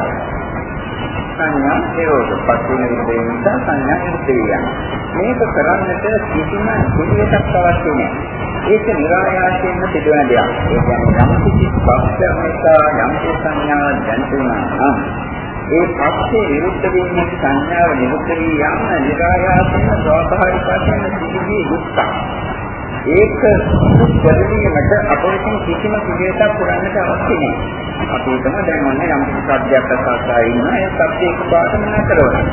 සංඥා නිරෝධ පස්වෙනි විදේ නිසා සංඥා නිරෝධය. මේක කරන්නට කිසිම කුලියක් අවශ්‍ය නැහැ. ඒක નિરાයාසයෙන්ම සිදුවන දෙයක්. ඒ කියන්නේ යම් කිසි පක්ෂයක් නිසා යම් කිසි සංඥාවක් දැනෙනවා. ඒ පක්ෂේ විරුද්ධ වෙන්නේ සංඥාව නිරුද්ධ වී යන નિરાයාසයෙන්ම ස්වභාවික වශයෙන් සිදුවී දුක්ඛ. ඒක ප්‍රතිදීමට අපෝෂණ කිසිම පිළිවෙතක් පුරන්නට අවශ්‍ය නැහැ. අපි හිතමු දැන් මොන යම් කිසි සත්‍යයක් අසාසා ඉන්නවා ඒ සත්‍යයක පාඩම නතරවන.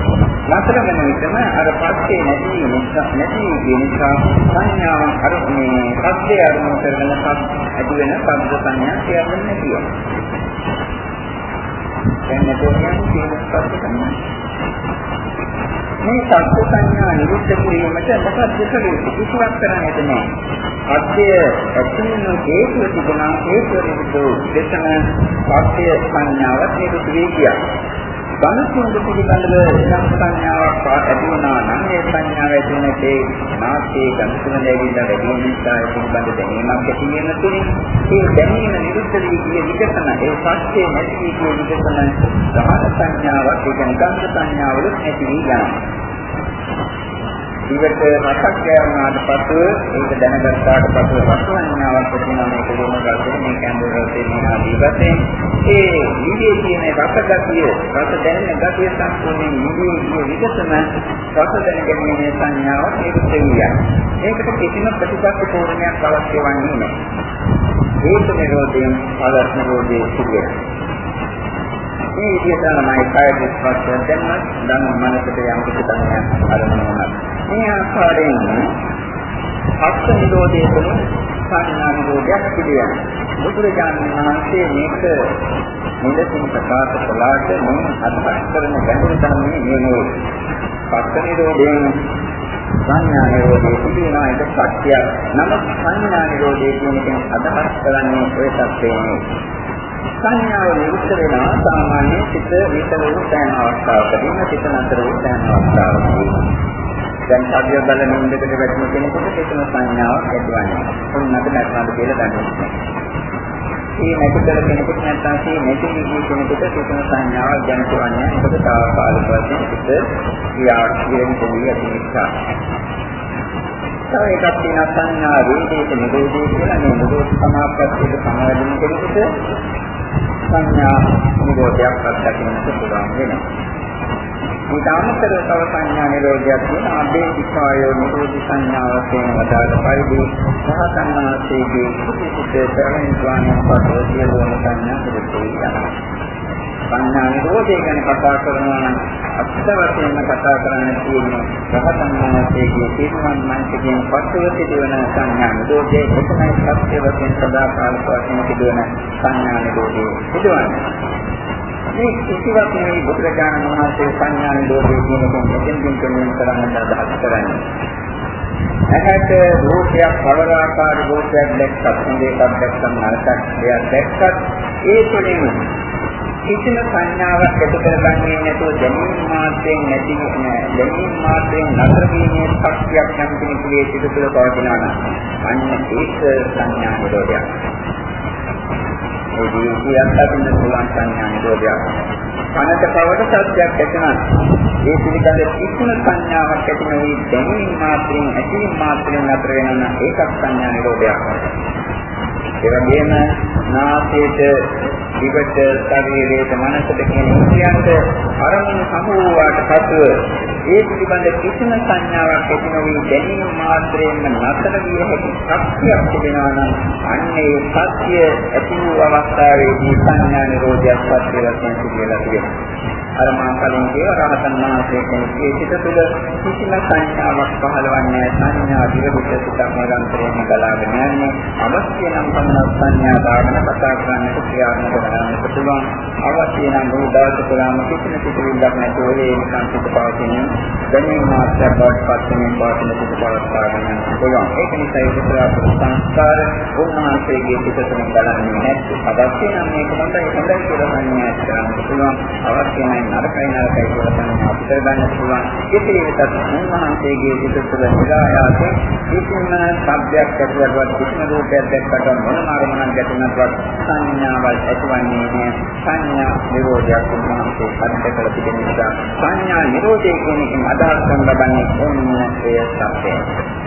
නතර වෙන විටම අර පස්සේ නැති නිසා නැති කියන නිසා සංඥාව අර මේ සත්‍ය අරමුණු කරගෙන සත් ඇති වෙන සබ්ද සංඥා කියන්නේ නැතිව. දැන් මෙතන කියන සත්‍ය තමයි මේ සත්‍ය සංඥා නිරුද්ධ කිරීමට මොකක්ද කළේ කිසිවක් කරන්නට නෑ. අත්‍ය ඇතුළු හේතුව තිබුණා හේතුව නිරුද්ධ දෙතන සත්‍ය සංඥාවක් නිරුද්ධ වී ගියා. ධනසුන්ද පිළිබඳව යම් සංඥාවක් ඇති වුණා නම් ඒ සංඥාව ඇති වෙන තේ නාස්තිය ධනසුන දෙවිලා වැඩි වෙන නිසා ඒ පිළිබඳ දැනීමක් ඇති වෙන තුලින් ඒ දැනීම නිරුද්ධ වී ගිය විකසන ඒ සත්‍ය නැති වී ගිය විකසන ධන සංඥාවක් ඒ කියන්නේ ගන්ධ සංඥාවලුත් නැති වී යනවා. ඊට රසක් ගෑවුනාට පසු ඒක දැනගත්තාට පසු රසඥාවක් තියෙනවා මේක දුම ගන්න මේ කැඳවල තියෙන ආදී වශයෙන් ඒ නිදී කියන රසගතිය රස දැනෙන ගතිය සම්පූර්ණයෙන් නිදී විකසන රස දැනගැනීමේ සංඥාවක් මේක තේරියක්. ඒකට කිසිම ප්‍රතිපත්ති පූර්ණයක් අවශ්‍ය වන්නේ නැහැ. ඒක නිරෝධයෙන් පලස් නිරෝධයේ සිදුවෙනවා. මේ විදිහට තමයි කාය විස්පස්ස දැම්මත් ධම්ම මනසට යම් කිසි ධර්මයක් අරමුණක්. මේ ආකාරයෙන් හත් නිරෝධයේ තුන සංඥා නිරෝධයක් පිළිගන්න. බුදුරජාණන් වහන්සේ මේක නිලසින් ප්‍රකාශ කළාට මේ අත්පත් කරන ගැඹුරු ධර්මයේ නියමෝ. පස්ස නිරෝධයෙන් සංඥා නිරෝධයේ පිළිනවා එක සත්‍යයක්. නමුත් සංඥා නිරෝධයේ කියන එකෙන් අදහස් කරන්නේ ඔය සත්‍යයේ සංඥාව නිරුද්ධ වෙනවා සාමාන්‍ය සිත විතර වූ සෑම අවස්ථාවකදීම සිත නතර වූ සෑම අවස්ථාවකදී දැන් සාධ්‍ය බල නින්දකට වැටෙන කෙනෙකුට සිතන සංඥාවක් ඇතිවන්නේ. උන්නත නැත්නම් කියලා දන්නේ. මේ නැතිකල කෙනෙකුට නැත්නම් මේ නැති නිදී කෙනෙකුට සිතන සංඥාවක් දැනෙන්නේ. මොකද තාවකාලික වශයෙන් සිත ක්‍රියාක්ෂයෙන් දෙවිය නිසා. තව එකක් තියෙනවා සංඥා වේදේත නිරෝධය කියලා මේ නිරෝධ සමාප්තියට සමාදින කෙනෙකුට සංඥා නිරෝධයක් අත්දකින්නට පුළුවන් වෙනවා. ඊට අමතරව තව සංඥා නිරෝධයක් තියෙන අබේ විපායෝ නිරෝධි සංඥාවයෙන් වදාළ පරිදි සහතන් වහන්සේගේ කුසිත තරමින් ද්වානය පතෝ සියලුම සංඥා පිළිතුරු යනවා. සංඥා නිරෝධය ගැන කතා කරනවා නම් අත්‍ය වශයෙන්ම කතා කරන්න තියෙන්නේ රහතන් වහන්සේගේ තීර්මාන මනසකින් පස්ව සිදුවන සංඥා නිරෝධය එතනයි සත්‍ය වශයෙන් සදාකාලික වශයෙන් සිදුවන සංඥා නිරෝධය සිදුවන්නේ. මේ කිසිවක් නෙවෙයි බුදුරජාණන් වහන්සේ සංඥා නිරෝධය කියන එකෙන් දෙකින් දෙකින් කරන්න අදහස් කරන්නේ. ඇහැට රූපයක් කවර ආකාර රූපයක් දැක්කත් හොඳ එකක් දැක්කම නරකක් දෙයක් දැක්කත් ඒ තුළින් කිසිම සංඥාවක් ඇති කරගන්නේ නැතුව දැනීම මාත්‍රයෙන් නැති දැනීම මාත්‍රයෙන් නතර වීමේ ශක්තියක් නම් කෙනෙකුගේ සිත තුළ පවතිනවා නම් අන්න ඒක සංඥා නිරෝධයක්. ඒ ජීවිතයක් අතින් පුළුවන් සංඥා නිරෝධයක්. කනට කවට සත්‍යයක් ඇතිනම් ඒ පිළිබඳ කිසිම සංඥාවක් ඇති නොවි දැනීම මාත්‍රයෙන් ඇතිවීම මාත්‍රයෙන් නතර වෙනවා නම් ඒකක් සංඥා නිරෝධයක්. ඒ වගේම නාසයට දිවට ශරීරයට මනසට කියන ඉන්ද්‍රියන්ට අරමුණු සමු වූාට පසුව ඒ පිළිබඳ කිසිම සංඥාවක් ඇති නොවි දැනීම මාත්‍රයෙන්ම නතර විය හැකි ශක්තියක් තිබෙනවා නම් අන්නේ සත්‍ය ඇති වූ අවස්ථාවේදී සංඥා නිරෝධයක් පත් වෙලා තියෙන කියලා කියනවා. අර මා කලින් කිය රහතන් වහන්සේ කෙනෙක්ගේ සිත තුළ කිසිම සංඥාවක් පහළවන්නේ සංඥා විරුද්ධ සිතක් නිරන්තරයෙන් ගලාගෙන යන්නේ අවශ්‍ය නම් පමණ සංඥා දාගෙන කතා කරන්නට ක්‍රියාත්මක කරන්නට පුළුවන්. අවශ්‍ය නම් මේ දවස පුරාම කිසිම සිතුවිල්ලක් නැතුව ඒ සංසිත පවතින දැනීම මාත්‍රයක් බවට පත් වෙන පවතින සිත පවත්වාගෙන පුළුවන්. ඒක නිසා ඒ පුරා සංස්කාර උන්වහන්සේගේ සිත තුළ බලන්නේ නැත්නම් අවශ්‍ය නම් මේක හොඳයි හොඳයි කියලා සංඥා කරන්න පුළුවන්. අවශ්‍ය නම් නරකයි නරකයි කියලා තමයි අපිට ගන්න පුළුවන්. කෙසේ වෙතත් උන්වහන්සේගේ සිත තුළ නිරායාසයෙන් කිසිම සබ්දයක් ඇතුළතවත් කිසිම රූපයක් දැක්කට මොනම අරමුණක් ගැටුණක්වත් සංඥාවල් ඇතිවන්නේ නැහැ. සංඥා නිරෝධයක් උන්වහන්සේ අත්දැකලා තිබෙන නිසා සංඥා නිරෝධය කියන එකෙන් අදහස් කරන ලබන්නේ ඕනෑම සත්‍යයක්.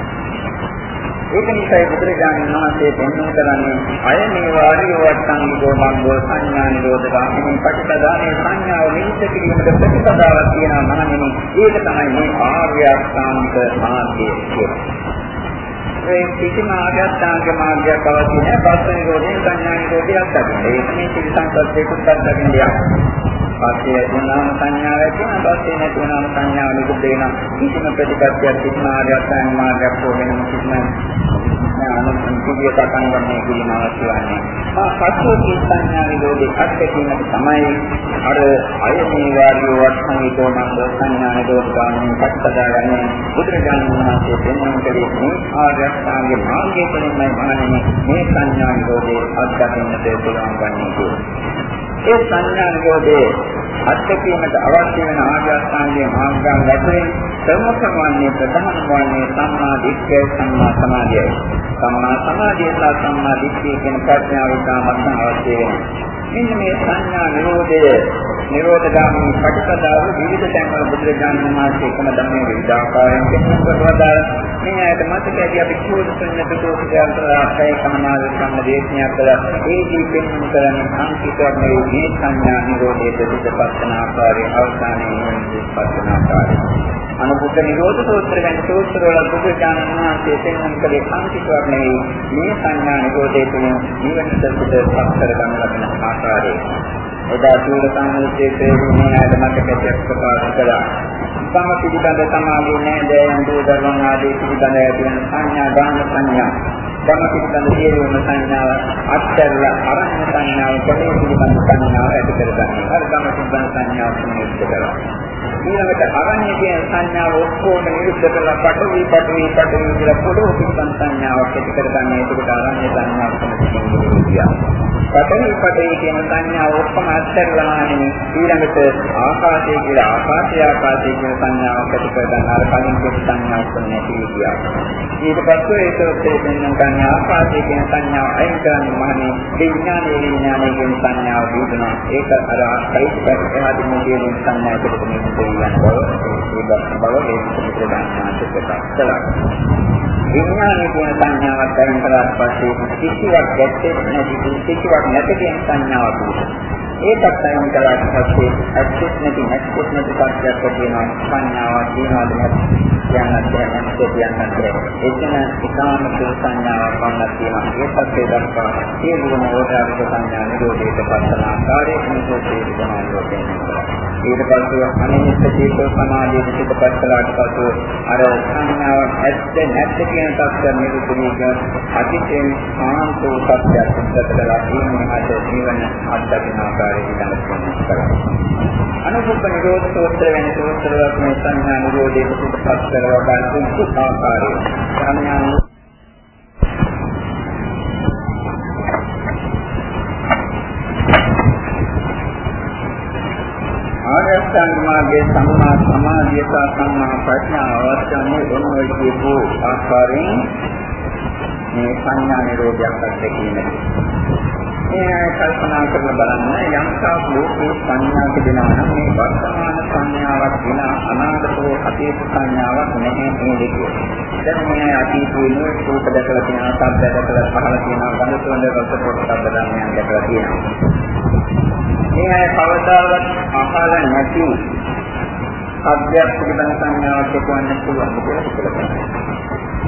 ඒක නිසායි බුදුරජාණන් වහන්සේ පෙන්වන කරන්නේ අය මේ වාරිය වට්ටංගෝ මග්ගෝ සංඥා නිරෝධ ගාමිනී ප්‍රතිපදානේ සංඥාව නිරුද්ධ කිරීමට ප්‍රතිපදාවක් තියෙනවා මහණෙනි. ඒක තමයි මේ ආර්ය අෂ්ටාංග මාර්ගය කියන්නේ. ඒ කිසිම ආගත්තාංග මාර්ගයක් අවශ්‍ය නැහැ. පස්ස නිරෝධයෙන් සංඥා නිරෝධයක් දකින්න. ඒක මේ සිල් සංකල්පයකට දකින්න යනවා. පස්සේ වුණාම සංඥාව ඇති වෙනවා පස්සේ නැති වුණාම සංඥාව නිකුත් වෙනවා කිසිම ප්‍රතිපත්තියක් කිසිම ආර්යයන් මාර්ගයක් හෝ වෙනම කිසිම අනුන්තිය පටන් ගන්න කිරීම අවශ්‍ය වන්නේ. මා පස්සේ සංඥා නිරෝධී අත්දැකීමට තමයි අර අය මේ වාරිය වර්ෂණීතෝ මන්ද සංඥා නිරෝධ ගාමී පටපදාගන්නේ බුදුරජාණන් වහන්සේ දෙන්නම් කලේ මේ ආර්යයන්ගේ මාර්ගය තුළින්මයි මහණෙනි මේ සංඥා නිරෝධයේ අත්දැකීමට පුළුවන් වන්නේ. ඒ සංඥා නිරෝධයේ අත්දැකීමට අවශ්‍ය වෙන ආර්යසංගයේ මාර්ගයන් ගැටෙන ප්‍රමුඛ වන්නේ ප්‍රධාන වන්නේ සම්මා දිට්ඨිය සම්මා සමාධියයි. සම්මා සමාධිය සහ සම්මා දිට්ඨිය කියන ප්‍රඥාව ඉතාමත් අවශ්‍ය වෙනවා. මෙන්න මේ සංඥා නිරෝධය නිරෝධගාමී ප්‍රතිපදාව විවිධ තැන්වල බුදුරජාණන් වහන්සේ එකම ධර්මයේ විවිධ ආකාරයෙන් පෙන්වනවා. මේ ඇයට මතක ඇති අපි චූල සුන්නත දෝෂයන්තරාපේ කමනාල සම්ම දේශනයක් කළා. ඒ දීපෙන් කරන්නේ සංකීර්ණ මේ සංඥා නිරෝධයේ ප්‍රතිපත්තන ආකාරය අවසානයේ ප්‍රතිපත්තන ආකාරය. අනුබුද්ධ නිරෝධ සූත්‍ර ගැන සූත්‍ර වල බුදුරජාණන් වහන්සේ පෙන්වන කලේ සංකීර්ණ මේ සංඥා නිරෝධයේ තුන නිවනට පිට පස්තර ගන්න ලබන ආකාරය. එදා සූර සංහිතේ ප්‍රේමී ආයත මතකයක් ප්‍රකාශ කළා. සම පිළිබඳ සමාධිය නෑදෑයන් දූ දරුවන් ආදී පිළිබඳ ඇතිවන සංඥා දාන සංඥා. සම පිළිබඳ සියලුම සංඥාව අත්හැරලා අරණ සංඥාව කොහේ පිළිබඳ සංඥාව ඇති කරගන්නවා. අර සම පිළිබඳ සංඥාව සම්මුතිය කරලා. ඊළඟට අරණ්‍ය කියන සංඥාව ඔක්කොම නිරුද්ධ කරලා පටවි පටවි පටවි කියලා පොළොව පිළිබඳ සංඥාවක් ඇති කරගන්න. ඒකට අරණ්‍ය සංඥාව සම්මුතිය කියනවා. පඨවි පඨවි කියන සංඥාව ඔක්කොම අත්හැරලානේ ඊළඟට ආකාශය කියලා ආකාශය ආකාශය කියන සංඥාවක් ඇති කරගන්න අර කලින් කියන සංඥාවක් නැති විදිය. ඊට පස්සේ ඒකත් දෙන්න ගන්න ආකාශය කියන සංඥාව අයින් කරන්නේ මහණේ විඥානයේ විඥානයේ කියන සංඥාව දීනවා. ඒක අර අයිත් පැත්තට කියන සංඥාවකට මෙන්න කියන බව ඒ බව ඒක පිටට ගන්නවා කළා. විඥානයේ කියන සංඥාවක් දැන් කරාට පස්සේ කිසිවක් ගැටෙන්නේ නැති කිසිවක් නැති කියන සංඥාවක් තියෙනවා. ඒකත් අයින් කළාට පස්සේ ඇත්තෙත් නැති නැත්තෙත් නැති කර්යයක් තියෙනවා සංඥාවක් තියෙනවාද නැත්නම් කියන්නත් කියන්නත් එතන ඉකාම සංඥාවක් වන්නත් තියෙනවා. ඒකත් ඒ දක්වා ඒ දුන ඕදාරික සංඥා නිරෝධයට පස්සන ආකාරයේ නිරෝධයේ විදමාන ඊට පස්සේ අනිත්‍ය චේතෝ සමාධියට පිටපත් කළාට පස්සේ අර සංඥාවක් ඇත්ත නැත්ත කියන තත්ත්ව නිරූපණය අතිශයින් ආන්තෝ සත්‍යයක් උද්දතලා ඉන්නේ අද ජීවන අත්දකින්න ආකාරය ආකාරයෙන් ඉඳන් කරනවා. අනුභව නිරෝධ සූත්‍ර වෙන සූත්‍ර වල මේ සංඥා නිරෝධයේ සුපපත් කරව ගන්න සුසු ආකාරය. සංඥා ආරස්තන් මාර්ගයේ සම්මා සමාධිය සහ සම්මා ප්‍රඥාව අවශ්‍යන්නේ ඔන්න ඔය කියපු ආකාරයෙන් මේ සංඥා නිරෝධයක් අත්දැකීමයි. මේ කල්පනා කරලා බලන්න යම්කා ලෝකේ සංඥාක දෙනවා නම් මේ වර්තමාන සංඥාවක් වෙන අනාගතෝ අතීත සංඥාවක් නැහැ මේ දෙකේ. දැන් මේ අතීතයේ නේ රූප දැකලා තියෙනවා, ශබ්ද දැකලා පහළ තියෙනවා, ගන්ධ සුවඳ රස පොට්ටබ්බ ධර්මයන් දැකලා තියෙනවා. මේ අය කවදාවත් අහලා නැති සත්‍යයක් පිළිබඳ සංඥාවක් එක්වන්න පුළුවන් කියලා හිතලා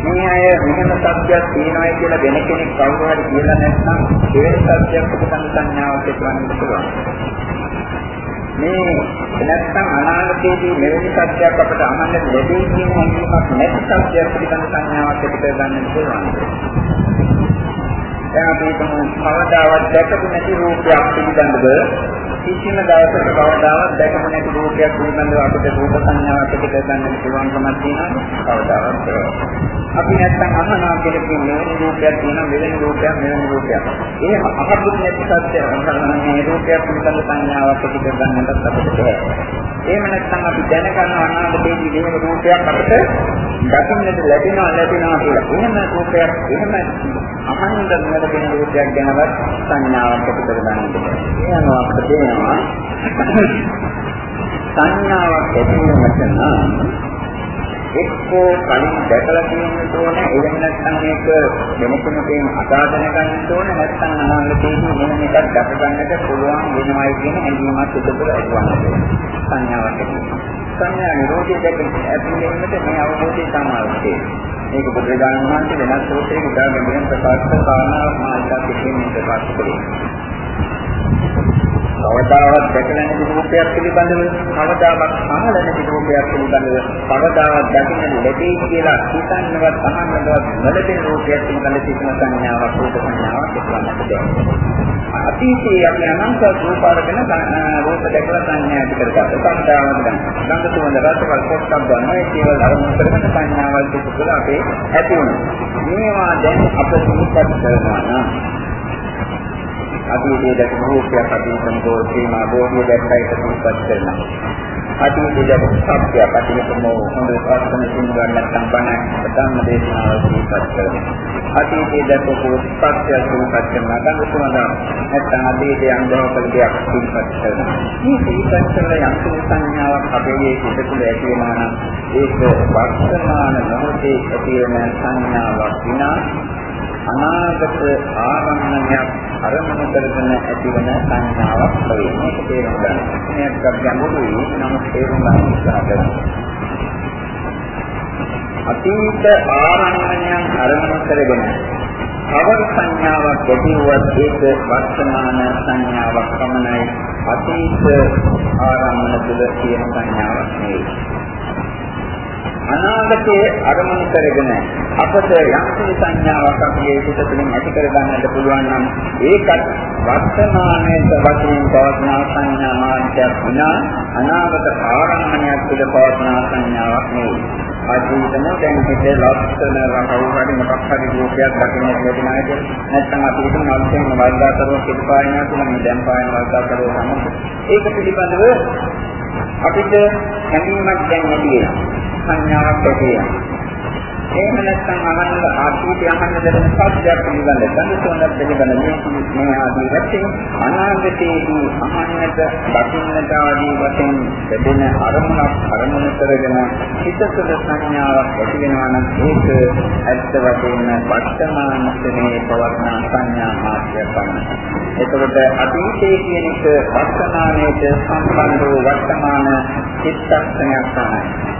මේ අය මෙහෙම සත්‍යයක් තියෙනවායි කියලා වෙන කෙනෙක් කවුරු හරි කියලා නැත්නම් ඒ සත්‍යයක් පිටකන් සංඥාවක් එක්වන්න පුළුවන්. මේ නැත්නම් අනාගතයේදී මෙවැනි සත්‍යයක් අපට අහන්න ලැබෙයි කියන හැඟීමක් නැති සත්‍යයක් පිටකන් සංඥාවක් ඇති කර ගන්න පුළුවන්. දැන් අපි හිතමු කවදාවත් දැකපු නැති රූපයක් පිළිබඳව කිසිම දවසක කවදාවත් දැකපු නැති රූපයක් පිළිබඳව අපිට රූප සංඥාවක් ඇති කරගන්න පුළුවන්කමක් තියෙනවා කවදාවත් අපි නැත්තම් අහනවා කියලා කියන්නේ රූපයක් තියෙනවා මෙවැනි රූපයක් මෙවැනි රූපයක්. ඒ අහපු නැති සත්‍ය මේ රූපයක් පිළිබඳ සංඥාවක් ඇති කරගන්නත් අපිට බැහැ. එහෙම නැත්නම් අපි දැනගන්න අනාගතයේදී මේ රූපයක් අපිට දකින්නට ලැබෙනවා ලැබෙනවා කියලා. එහෙම රූපයක් එහෙම අහන්න දැනගෙන රූපයක් ගැනවත් සංඥාවක් ඇති කරගන්නට බැහැ. එහෙනම් අපිට තේනවා සංඥාවක් ඇති වෙනකොට නම් එක්කෝ කලින් දැකලා තියෙන්න ඕන එහෙම නැත්නම් මේක වෙනකෙනකින් අදාදන ගන්න ඕන නැත්නම් අනාගතයේදී මෙහෙම එකක් දැක ගන්නට පුළුවන් වෙනවයි කියන හැඟීමක් එතකොට ඇතිවන්නේ සංඥාවක් සංඥා නිරෝධය දැක ඇතිවෙන්නට මේ අවබෝධය තමයි මේක බුදුරජාණන් වහන්සේ වෙනස් සූත්‍රයක උදාහරණයක් ප්‍රකාශ කරන කාරණාවක් මාර්ගයක් පිටින් ප්‍රකාශ කරේ කවදාවත් දැකලා නැති රූපයක් පිළිබඳව කවදාවත් අහලා නැති රූපයක් පිළිබඳව කවදාවත් දකින්න ලැබෙයි කියලා හිතන්නවත් අහන්නවත් නොලැබෙන රූපයක් පිළිබඳව සිතන සංඥාවක් රූප සංඥාවක් එක්වන්නට බැහැ. අතීතයේ අපි අනන්ත රූපාරගෙන රූප දැකලා සංඥා ඇති කරගත්තා. කවදාවත් ගන්න. ගන්ධ සුවඳ රස වල පොට්ටක් ගන්නවා ඒ කේවල අරමුණු කරගෙන සංඥාවල් පිටුකල අපේ ඇති වෙනවා. මේවා දැන් අප සිහිපත් කරනවා නම් අතීතයේ දැකපු රූපයක් අතීතම දෝෂේමා බෝධිය දැක්කයි ප්‍රතිපත් කරනවා. අතීතයේ දැකපු සත්‍යයක් අතීතම හොඳ ප්‍රශ්න සිඳුවන්න නැත්නම් බණ ධම්ම දේශනාව ප්‍රතිපත් කරනවා. අතීතයේ දැකපු ස්පර්ශය සූපත් කරනවා ගන්නවා නැත්නම් අතීතයේ අනුභව කළ දෙයක් සූපත් කරනවා මේ සූපත් කරන යම් සංඥාවක් අපේ හිත තුළ ඇති වෙනවා නම් ඒක වර්තමාන මොහොතේ ඇති වෙන සංඥාවක් විනා අනාගත ආරම්භණයක් අරමුණු කරගෙන ඇතිවන සංඥාවක් වේ. මේක තේරුම් ගන්න. මේක ගැඹුරුයි නමුත් තේරුම් ගන්න උත්සාහ කරනවා. අතීත ආරම්භණයන් අරමුණු කරගෙන කවර සංඥාවක් ඇතිවුවත් ඒක වර්තමාන සංඥාවක් පමණයි. අතීත ආරම්භන තුළ තියෙන සංඥාවක් නෙවෙයි. අනාගතයේ අරමුණු කරගෙන අපට යම් සංඥාවක් අපේ සිත තුළින් ඇති කර ගන්නට පුළුවන් නම් ඒකත් වර්තමානයේ වශයෙන් පවත්නා සංඥා මාත්‍යක් විනා අනාගත ආරම්භණයක් තුළ පවත්නා සංඥාවක් නෙවෙයි. අතීතම දැන් හිතේ ලක්ෂණ රකවුරට මොකක් හරි රූපයක් දකින්න ලැබෙනාද නැත්නම් අපි හිතමු අලුතෙන් වර්ධාතරව පිටපායනා තුන මේ දැන් පායන වර්ධාතරව සමග ඒක පිළිබඳව අපිට හැඟීමක් දැන් නැති වෙනවා. සංඥාවක් ඇති වෙනවා. එහෙම නැත්නම් අහන්න ආපීති අහන්න දෙන සත්‍යයක් පිළිබඳ සංසෝනක් පිළිබඳ මේ ආදී වශයෙන් අනාගතයේදී අහන්නට දකින්නට ආදී වශයෙන් ලැබෙන අරමුණක් අරමුණු කරගෙන හිතසුද සංඥාවක් ඇති වෙනවා නම් ඒක ඇත්ත වශයෙන්ම වර්තමාන ස්ථනේ පවර්ණ සංඥා මාත්‍රයක් පමණයි. එතකොට අතීතයේ කියන එක වර්තමානයේ සම්බන්ධ වූ වර්තමාන චිත්තක්ෂණයක් තමයි.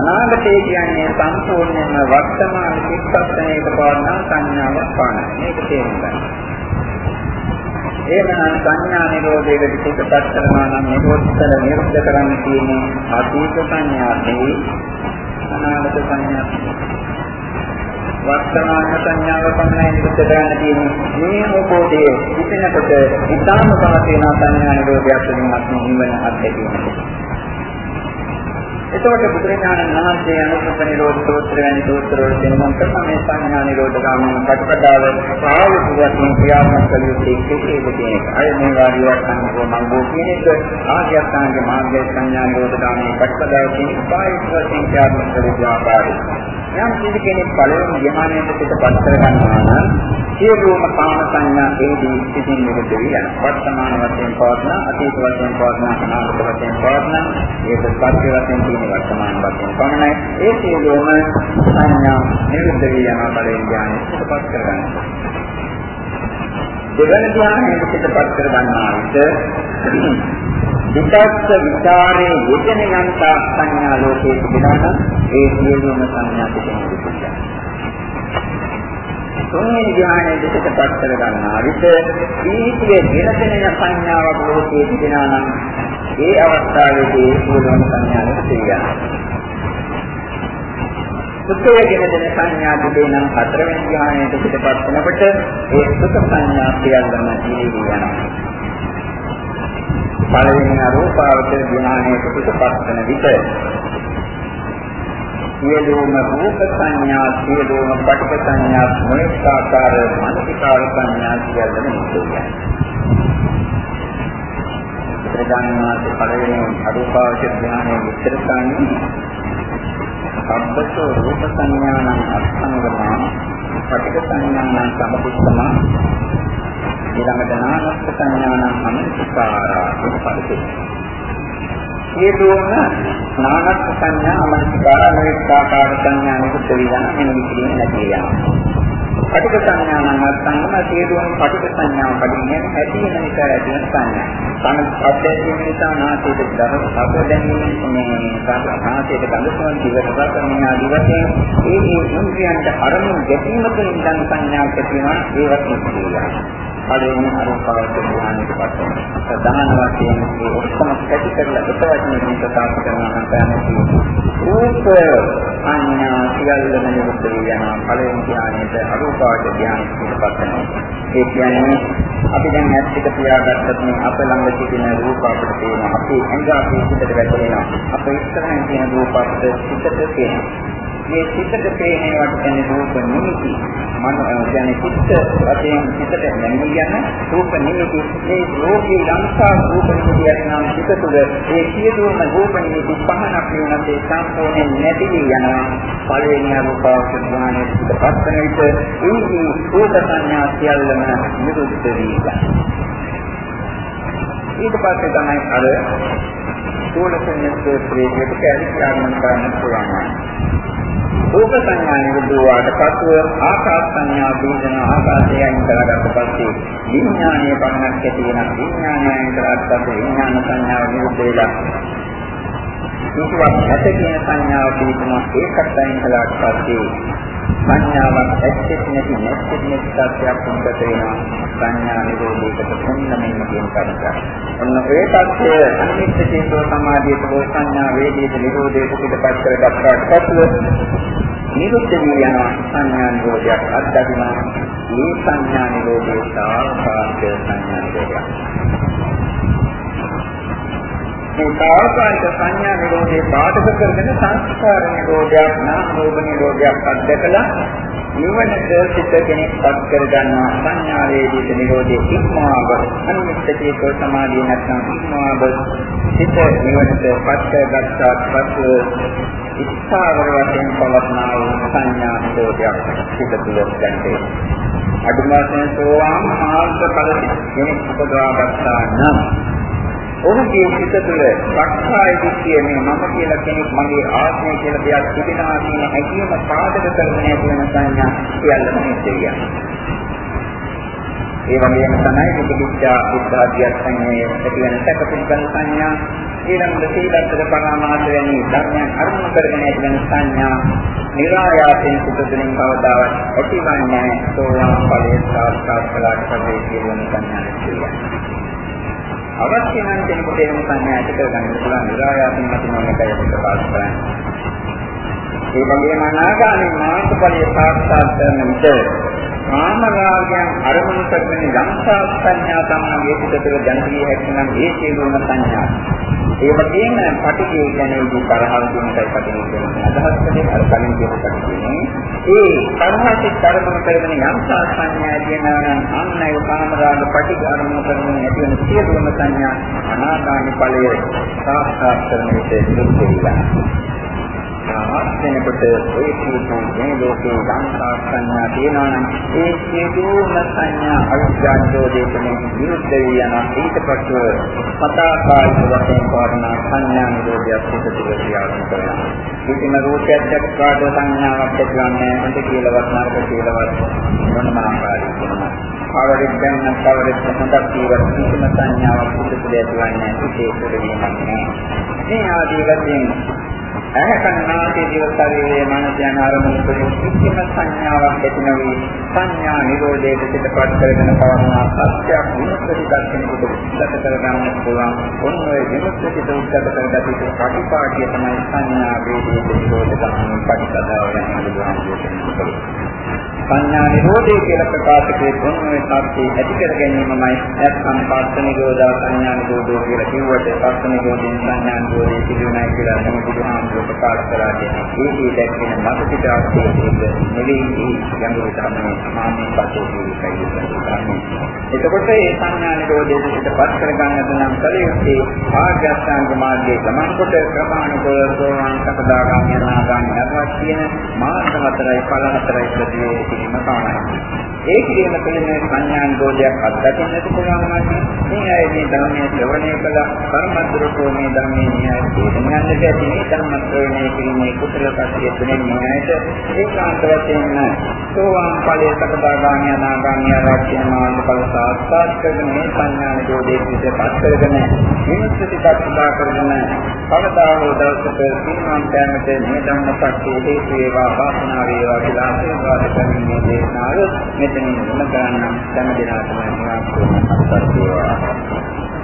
අනාගතය කියන්නේ සම්පූර්ණයෙන්ම වර්තමාන චිත්තක්ෂණයක පවර්ණ සංඥාවක් පමණයි. මේක තේරුම් ගන්න. එහෙමනම් සංඥා නිරෝධයකට පිටපත් කරනවා නම් නිරෝධතර නිරුද්ධ කරන්න තියෙන්නේ අතීත සංඥාදී අනාගත සංඥා වර්තමාන සංඥාව පමණයි නිරුද්ධ කරන්න තියෙන්නේ මේ මොකෝදේ ඉතිනකොට ඊටාම පවතින සංඥා නිරෝධයක් තුළින් අපි නිවන අත්දැකීමට එතකොට බුදුරජාණන් වහන්සේ අනුසුප නිරෝධ සූත්‍ර වැනි සූත්‍ර වල දෙනුම් කරන මේ සංඥා නිරෝධ ගාමී ප්‍රතිපදාව ප්‍රායෝගික වශයෙන් ක්‍රියාත්මක කළ යුත්තේ කෙසේද කියන එක. අය මේ වාරියක් අනුව මඟෝ කියන එක ආර්යසංග මාර්ගයේ සංඥා නිරෝධ ගාමී ප්‍රතිපදාව කියන ප්‍රායෝගික වශයෙන් ක්‍රියාත්මක කළ යුතු ආකාරය. යම් කිසි කෙනෙක් පළවෙනි ධ්‍යානයට පිටපත් කර ගන්නවා නම් සියලුම කාම සංඥා ඒදී සිටින් නිරුද්ධ වෙනවා. වර්තමාන වශයෙන් පවත්න, අතීත වශයෙන් පවත්න, අනාගත වශයෙන් පවත්න, ඒක සත්‍ය වශයෙන් තියෙන වර්තමාන වශයෙන් පමණයි. ඒ සියලුම සංඥා නිරුද්ධ වෙනවා පළවෙනි ධ්‍යානයට පිටපත් කර ගන්නවා. දෙවන ධ්‍යානයට පිටපත් කර ගන්නා විට විචක්ෂ විචාරයේ යෙදෙන යම් සංඥා ලෝකයේ තිබෙනවා ඒ සියලුම සංඥා පිටින් තුන්වෙනි ධ්‍යානයේ දෙකට පත් කර ගන්නා විට දීතියේ වෙනසෙන සංඥාවක් ලෝකයේ තිබෙනවා නම් ඒ අවස්ථාවේදී සියලුම සංඥාවක් තියෙනවා. සුඛය ගැන දෙන සංඥා තිබේ නම් හතරවෙනි ධ්‍යානයේ දෙකට පත් වෙනකොට ඒ සුඛ සංඥා සියල්ලම ජීවි වෙනවා. පළවෙනි අරූපාවචර ධ්‍යානයේ පිටපත් වෙන විට සියලුම රූප සංඥා සියලුම පටික සංඥා මොනිකාකාර මානසිකාර සංඥා සියල්ලම නිරුද්ධයි. ප්‍රධානමාත පළවෙනි අරූපාවචර ධ්‍යානයේ විස්තර කරන්නේ සම්බතෝ රූප සංඥානං අත්ංගමා පටික සංඥානං සම්පුත්තමා ඊළඟට නානස්ස සංඥානම් අමනිකාරා උපපදිතේ. සියලුම නානස්ස සංඥා අමනිකාර අනිකාකාර සංඥා නිකුත් වියන මෙන්න විදිහින් නැති යනවා. පටික සංඥානම් අත්ංගම සියලුම පටික සංඥා පදින්නේ ඇති වෙන නිසා ඇති වෙන සංඥා. කන අධ්‍යයනය නිසා නාසයට දර සබ දැනීම මේ නාසයට ගඳසුවන් දිවට රස මේ ආදී වශයෙන් ඒ ඒ ඉන්ද්‍රියන්ට අරමුණු ගැටීම තුළින් ගන්න සංඥාවක් ඇති වෙනවා ඒවත් නිකුත් පළවෙනි අරෝපාවත ධ්‍යානයට පත් වෙනවා. ප්‍රධාන වශයෙන් මේ ඔක්කොම කැටි කරලා එක වචනකින් ප්‍රකාශ කරනවා නම් තමයි රූප අඤ්ඤා සියල්ලම නිරුද්ධ වෙනවා. පළවෙනි ධ්‍යානයට අරෝපාවත ධ්‍යානයට පත් වෙනවා. ඒ කියන්නේ අපි දැන් ඇස් දෙක පියාගත්තත් මේ අප ළඟ සිටින රූප අපිට පේනවා. අපි ඇඟ අපේ සිතට වැටෙනවා. අපේ ඉස්සරහින් තියෙන රූප අපිට සිතට පේනවා. මේ සිතට පේනවට කියන්නේ රූප නිමිති. මන කියන්නේ සිත වශයෙන් සිතට නැමී යන රූප නිමිති. මේ රෝගී ලංකා රූප නිමිතියක් නම් සිත තුළ ඒ සියලුම රූප නිමිති පහනක් වෙනත් ඒ සම්පූර්ණයෙන් නැති යනවා. පළවෙනි අරූපාවච ඥානයේ පිටපත් වෙන විට ඒ රූප සංඥා සියල්ලම නිරුද්ධ වී යනවා. ඊට පස්සේ තමයි අර සෝලසෙන්නස්සේ ප්‍රේතයට කැලිකාරණ කරන්න පුළුවන්. රූප සංඥා නිරුද්ධවාට පසුව ආකාශ සංඥා බින්දන ආකාශයෙන් කරගත්ත පස්සේ විඥානීය පමණක් ඇති වෙන විඥානයෙන් කරගත්ත විඥාන සංඥාව නිරුද්ධ වෙලා කිසිවක් නැත කියන සංඥාව පිළිබඳව ඒකත් අයින් කළාට පස්සේ සංඥාවක් ඇත්තෙත් නැති නැත්තෙත් නැති සත්‍යයක් උන්ට වෙනවා සංඥා නිරෝධයකට පොන්නමින් කියන කාරණා. ඔන්න ඒ තත්ත්වය අනිත්‍ය චේතෝ සමාධියට හෝ සංඥා වේදීත නිරෝධයට පිටපත් කරගත්තාට පසුව නිරුද්ධ වී යන සංඥා නිරෝධයක් අත්දකිනවා. මේ සංඥා නිරෝධය සාපාද සංඥා නිරෝධයක්. මේ කායික සංඥා නිරෝධේ පාදක කරගෙන සංස්කාර නිරෝධයක් නාම රූප නිරෝධයක් අත්දකලා නිවනට සිත කෙනෙක් පත් කර ගන්නවා. සංඥා වේදිත නිරෝධේ ඉක්මාව අනිත්‍යකේක සමාධිය නැත්නම් ඉක්මාව සිත නිවනට පත් කරගත්තාට පසු ඉස්හාවර වශයෙන් පවත්නා වූ සංඥා නිරෝධයක් සිත තුළ දැන්නේ අදුම වශයෙන් සෝවාන් මාර්ග ඵල කෙනෙක් උපදවා ගත්තා නම් ඔහුගේ සිත තුළ සක්කාය දිට්ඨිය මේ මම කියලා කෙනෙක් මගේ ආත්මය කියලා දෙයක් තිබෙනවා කියන හැඟීම පාදක කරගෙන ඇතිවන සංඥා සියල්ලම නිත්‍යයි. ඒ වගේම තමයි විචිකිච්ඡා බුද්ධාදියක් සංඥාවේ ඇති වෙන සැකපිළිබඳ සංඥා ඊළඟට සීලත්තර පරමාර්ථ වැනි ධර්මයන් අරමුණු කරගෙන ඇති වෙන සංඥා නිරායාසයෙන් සුදුසුලින් කවදාවත් ඇතිවන්නේ සෝවාන් ඵලයේ සාක්ෂාත් කළාට පස්සේ කියන සංඥා නිත්‍යයි. අවශ්‍ය නම් කෙනෙකුට එහෙම සංඥා ඇති කරගන්න පුළුවන් විරායාසයෙන් මතිනම එකයි ප්‍රකාශ කරන්නේ. ඒ වගේම අනාගාමී මාර්ගඵලයේ සාක්ෂාත් කරන විට කාම රාගයන් අරමුණු කරගෙන යම්සා සංඥා තමයි ඒකතර දැනගිය හැකි නම් ඒ සියලුම සංඥා. ඒ වගේම පටිඝය කියන්නේ තරහව දුන්නයි පටිඝය කියන්නේ අදහස් කරේ අර කලින් කියන පටිඝයනේ. ඒ තරහසිත අරමුණු කරගෙන යම්සා සංඥා කියනවා නම් අන්නයි කාම රාග පටිඝ අරමුණු කරගෙන ඇති වෙන සියලුම සංඥා අනාගාමී ඵලයේ සාක්ෂාත් කරන විට දුක් වෙනවා. රහත් වෙනකොට ඒ සියලු මේ ලෝකේ සංස්කාර සංඥා තියෙනවා නම් ඒ සියලුම සංඥා අවිද්‍යාවෝදේශනේ විරුද්ධ යන ඊට පස්ව පතාකායික වශයෙන් පාරණ සංඥා නිරෝධයක් පිටතිව ක්‍රියාත්මක කරනවා. කිසිම රූපයක් දැක්කාට සංඥාවක් ඇතිවන්නේ හොඳ කියලාවත් නරක කියලාවත් මොනම ආකාරයකින් කියනවා. කවරෙක් දැන් කවරෙක් හොඳක් කියවත් කිසිම සංඥාවක් පිටතිව ඇතිවන්නේ නැහැ. ඒක දෙවීමක් නෑ. මේ ආදී වශයෙන් ඇහැකනාසේ දිව ශරීරයේ මනස යන අරමුණු වලින් කිසිම සංඥාවක් ඇති නොවි සංඥා නිරෝධයේ පිටපත් කරගෙන පවර්ණා සත්‍යයක් විමුක්ති දර්ශනයකට උද්ගත කරගන්න පුළුවන් ඔන්න ඔය විමුක්තියට උද්ගත කරගatiතු පටිපාටිය තමයි සංඥා වේදී නිරෝධ ගමන පටිපදාව යන බුදුහාමුදුරුවෝ සංඥා නිරෝධය කියලා ප්‍රකාශ කළේ මොන්නේ සත්‍ය ඇති කර ගැනීමමයි නැත්නම් පස්ස නිරෝධා සංඥා නිරෝධෝ කියලා කිව්වට පස්ස නිරෝධයෙන් සංඥා නිරෝධය පිළිුණයි කියලා නම් බුදුහාමුදුරුවෝ ප්‍රකාශ කරලා තියෙනවා. ඒකේ දැක්වෙන මත පිට ආශ්‍රයයක නෙවෙයි යඟුරු ධර්මයේ සමාධි පතෝ කියයි එතකොට මේ සංඥා නිරෝධයේ පිටපත් කරගන්නට නම් කලියුත්තේ ආර්යසංග මාර්ගයේ ගමන් කොට ක්‍රමානුකූලව සෝවාන් සකදාගාමී අනාගාමී අරහත් කියන මාර්ග හතරයි ඵල හතරයි ප්‍රතිවේධ කිරීම තමයි. ඒ කිරීම තුළින් සංඥා නිරෝධයක් අත්දකින්නට පුළුවන් වන්නේ මේ අය මේ ධර්මයේ ශ්‍රවණය කළ කර්මද්දරකෝ මේ ධර්මයේ න්‍යාය තේරුම් ගන්නට ඇති මේ ධර්ම ශ්‍රවණය කිරීමේ කුසල කර්තව්‍ය තුනෙන් න්‍යායට ඒකාන්ත වශයෙන් සෝවාන් ඵලයේ සකදාගාමී අනාගාමී අරහත් කියන මාර්ග ඵල සාක්ෂාත් කරගෙන මේ සංඥා නිරෝධයේ පිටපත් කරගෙන විමුක්තිපත් සදා කරගෙන කවදා හෝ දවසක සිනහම් දැනට මේ ධම්මපත්තියේ හේතු වේවා වාසනාව වේවා කියලා ආශිර්වාද කරමින් මේ දේශනාව මෙතනින් ඉන්න ගන්න හැම දිනකටම නිවාස කරන අත්දැකීම